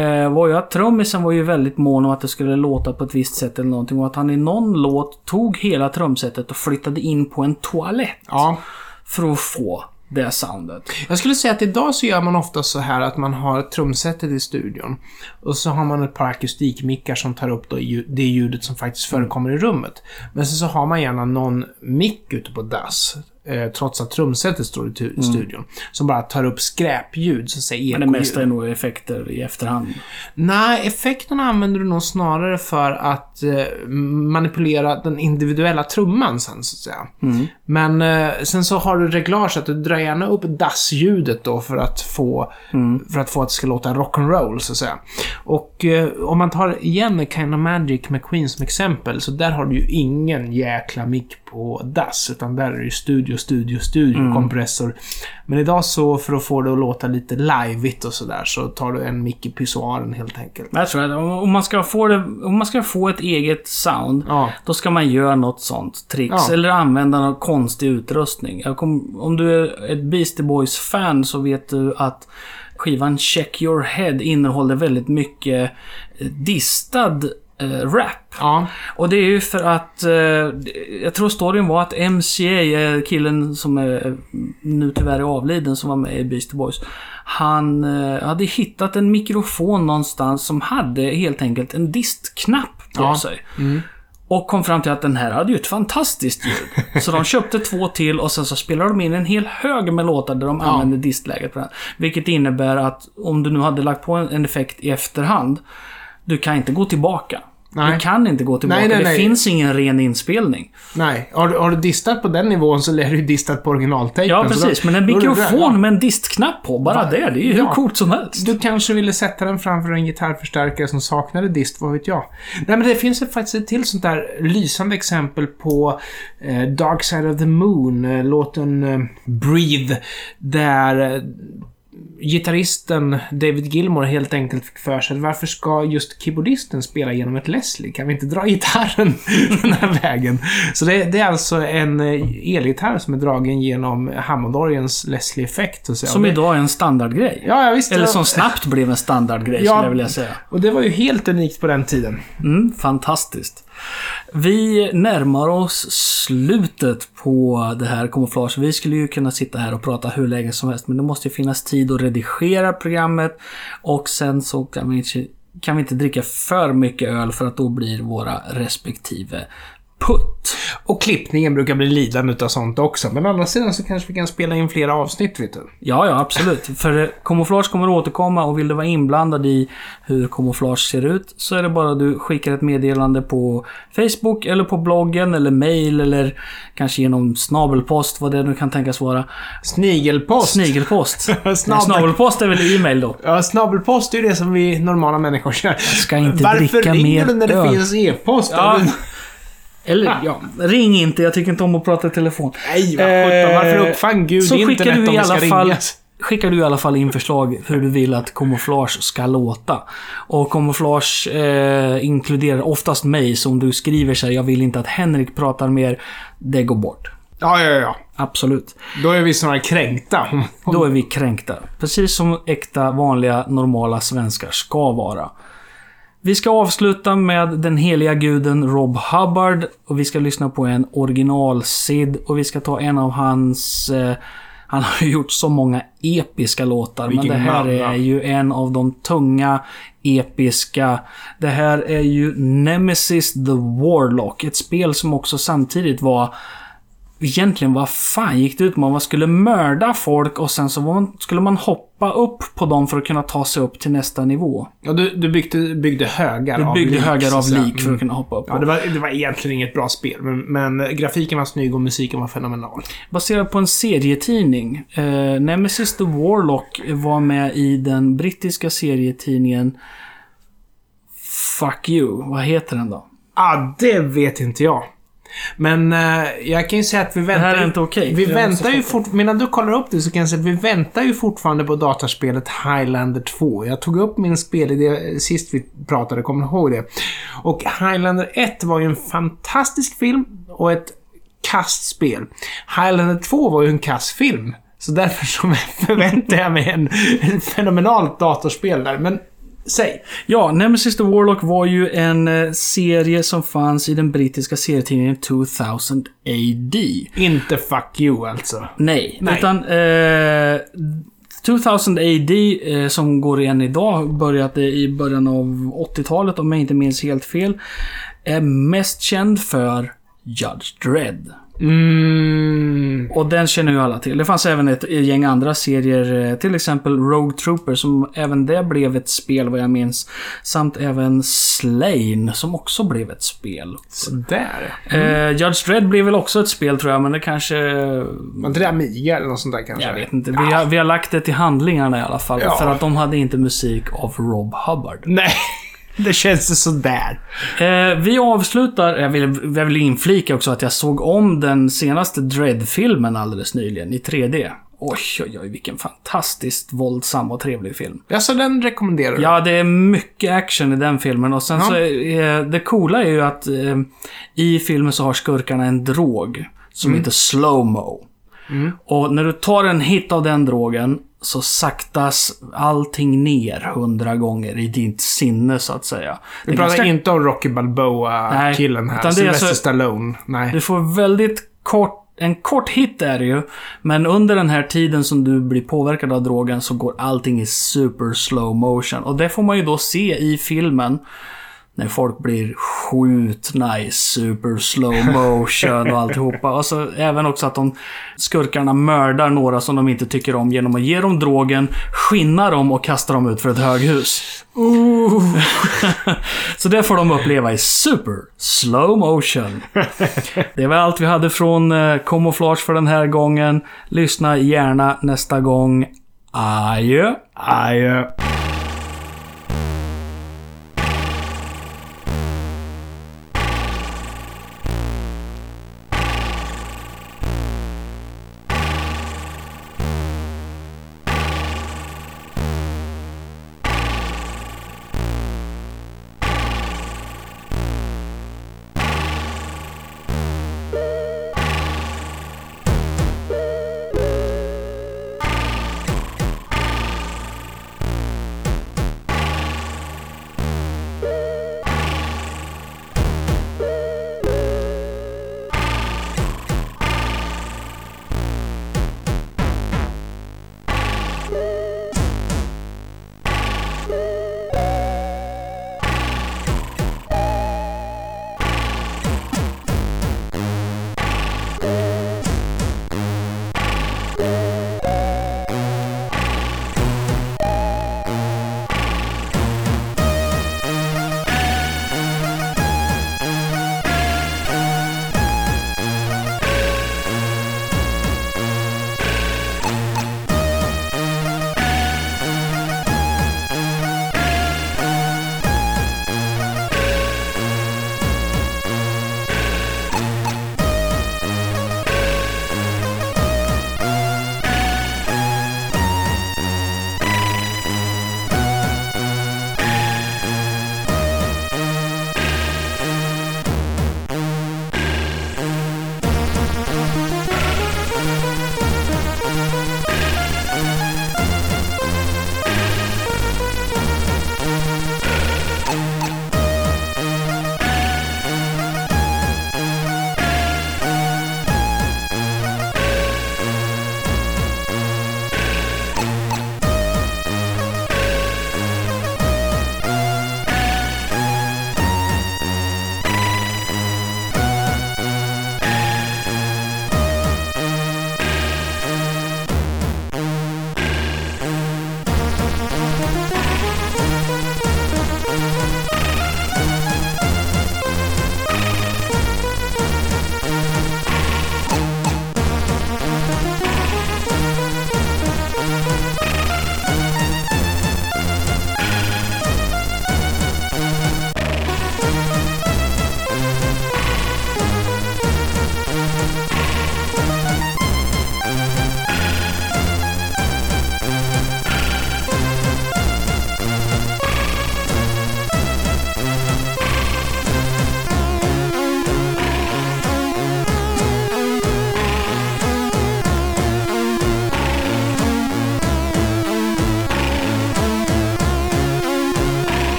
Eh, var ju att trummisen var ju väldigt mån om att det skulle låta på ett visst sätt eller någonting. Och att han i någon låt tog hela trumsetet och flyttade in på en toalett. ja. För att få det soundet. Jag skulle säga att idag så gör man ofta så här att man har trumsetet i studion. Och så har man ett par akustikmickar som tar upp då det ljudet som faktiskt förekommer i rummet. Men sen så har man gärna någon mick ute på dass. Eh, trots att trumsetet står i, i studion. Som bara tar upp skräpljud, så att säga Men det mesta är nog effekter i efterhand. Nej, effekterna använder du nog snarare för att eh, manipulera den individuella trumman sen, så att säga. Men eh, sen så har du reglage att du drar gärna upp dassljudet då för att få, för att få att det ska låta rock'n'roll så att säga. Och eh, om man tar igen Kind of Magic med Queen som exempel, så där har du ju ingen jäkla mick på dass, utan där är det ju studio, studio, studio, kompressor. Men idag så, för att få det att låta lite liveigt och sådär, så tar du en mick i pissoaren helt enkelt. Tror att om- man ska få det, om man ska få ett eget sound, Ja. då ska man göra något sånt tricks. Ja. Eller använda någon konstig utrustning. Kom, om du är ett Beastie Boys-fan så vet du att skivan Check Your Head innehåller väldigt mycket eh, distad eh, rap. Ja. Och det är ju för att... Eh, jag tror storyn var att MCA, eh, killen som är, nu tyvärr är avliden, som var med i Beastie Boys. Han eh, hade hittat en mikrofon någonstans som hade helt enkelt en distknapp på Ja. sig. Och kom fram till att den här hade ju ett fantastiskt ljud. Så de köpte två till och sen så spelade de in en hel hög med låtar där de använde distläget på den. Vilket innebär att om du nu hade lagt på en effekt i efterhand, du kan inte gå tillbaka. Nej. Du kan inte gå tillbaka. Nej, nej, det nej. finns ingen ren inspelning. Nej, har du, har du distat på den nivån så lär du distat på originaltejpen. Ja, precis. då- Men en det mikrofon med en distknapp på, bara Va? det, det är ju hur Ja. coolt som helst. Du kanske ville sätta den framför en gitarrförstärkare som saknade dist, vad vet jag? Nej, men det finns faktiskt ett till sånt där lysande exempel på eh, Dark Side of the Moon, eh, låten eh, Breathe, där eh, gitarristen David Gilmour helt enkelt fick för sig varför ska just keyboardisten spela genom ett Leslie? Kan vi inte dra gitarren den här vägen? Så det, det är alltså en eh, elgitarr som är dragen genom Hammondorgens Leslie-effekt. Som idag är en standardgrej. Ja, jag visste Eller som snabbt blev en standardgrej, Ja. skulle jag vilja säga. Och det var ju helt unikt på den tiden. Mm, fantastiskt. Vi närmar oss slutet på det här kamouflage. Vi skulle ju kunna sitta här och prata hur länge som helst, men det måste ju finnas tid att redigera programmet. Och sen så kan vi inte, kan vi inte dricka för mycket öl för att då blir våra respektive putt. Och klippningen brukar bli lidande utav sånt också. Men å andra sidan så kanske vi kan spela in flera avsnitt, vet du. Ja, ja, absolut. För eh, kamouflage kommer att återkomma och vill du vara inblandad i hur kamouflage ser ut så är det bara att du skickar ett meddelande på Facebook eller på bloggen eller mail eller kanske genom snabelpost, vad det nu kan tänkas vara. Snigelpost. Snigelpost. Snabel- snabelpost är väl e-mail då? Ja, snabelpost är ju det som vi normala människor kör. ska inte Varför dricka ringer mer du när det öl? finns e-post? Ja. Eller ja, ring inte. Jag tycker inte om att prata i telefon. Nej, vad sjutton. Varför uppfann Gud så skickar internet du om i alla fall ringas? skickar du i alla fall in förslag hur du vill att kamouflage ska låta. Och kamouflage eh, inkluderar oftast mig, så om du skriver så här, jag vill inte att Henrik pratar mer, det går bort. Ja, ja, ja. Absolut. Då är vi snarare kränkta. Då är vi kränkta. Precis som äkta, vanliga, normala svenskar ska vara. Vi ska avsluta med den heliga guden Rob Hubbard och vi ska lyssna på en original-Sid och vi ska ta en av hans... Eh, han har ju gjort så många episka låtar, Vilken men det här är ju en av de tunga, episka. Det här är ju Nemesis the Warlock. Ett spel som också samtidigt var egentligen vad fan gick det ut på? Man skulle mörda folk och sen så man, skulle man hoppa upp på dem för att kunna ta sig upp till nästa nivå. Ja, du, du byggde, byggde högar Du av byggde lik, högar av lik för Mm. att kunna hoppa upp. Ja, det var, det var egentligen inget bra spel, men, men grafiken var snygg och musiken var fenomenal. Baserat på en serietidning. Eh, Nemesis the Warlock var med i den brittiska serietidningen Fuck You. Vad heter den då? Ah, det vet inte jag. Men eh, jag kan ju säga att vi väntar... här är inte okej. Vi Jag väntar ju fort... Medan du kollar upp det så kan jag säga att vi väntar ju fortfarande på dataspelet Highlander 2. Jag tog upp min spelidé sist vi pratade, kommer du ihåg det? Och Highlander 1 var ju en fantastisk film och ett kastspel. Highlander 2 var ju en kastfilm. Så därför så förväntar jag mig en, en fenomenalt datorspel där. Men säg. Ja, Nemesis the Warlock var ju en eh, serie som fanns i den brittiska serietidningen 2000 AD. Inte fuck you alltså. Nej, Nej. utan eh, 2000 AD eh, som går igen idag, började i början av 80-talet om jag inte minns helt fel, är mest känd för Judge Dredd. Mm. Och den känner ju alla till. Det fanns även ett gäng andra serier, eh, till exempel Rogue Trooper, som även det blev ett spel vad jag minns. Samt även Slain, som också blev ett spel. Sådär. Eh, Judge Dredd blev väl också ett spel tror jag, men det kanske... Var inte det Amiga eller något sånt där kanske? Jag vet inte. Vi har, vi har lagt det till handlingarna i alla fall. Ja. För att de hade inte musik av Rob Hubbard. Nej. Det känns ju sådär. Eh, vi avslutar, jag vill, jag vill inflika också att jag såg om den senaste Dread-filmen alldeles nyligen i 3D. Oj, oj, oj, vilken fantastiskt våldsam och trevlig film. Ja, så den rekommenderar du? Ja, det är mycket action i den filmen och sen Ja. så är, det coola är ju att eh, i filmen så har skurkarna en drog som heter slowmo. Och när du tar en hit av den drogen så saktas allting ner hundra gånger i ditt sinne så att säga. Det Vi pratar ganska- inte om Rocky Balboa-killen här. utan det är Sylvester alltså- Stallone. Nej. Du får väldigt kort, en kort hit är det ju. Men under den här tiden som du blir påverkad av drogen så går allting i super slow motion. Och det får man ju då se i filmen. När folk blir skjutna i super slow motion och alltihopa. Och så även också att de skurkarna mördar några som de inte tycker om genom att ge dem drogen, skinna dem och kasta dem ut för ett höghus. Så det får de uppleva i super slow motion. Det var allt vi hade från eh, Camouflage för den här gången. Lyssna gärna nästa gång. Adjö. Adjö.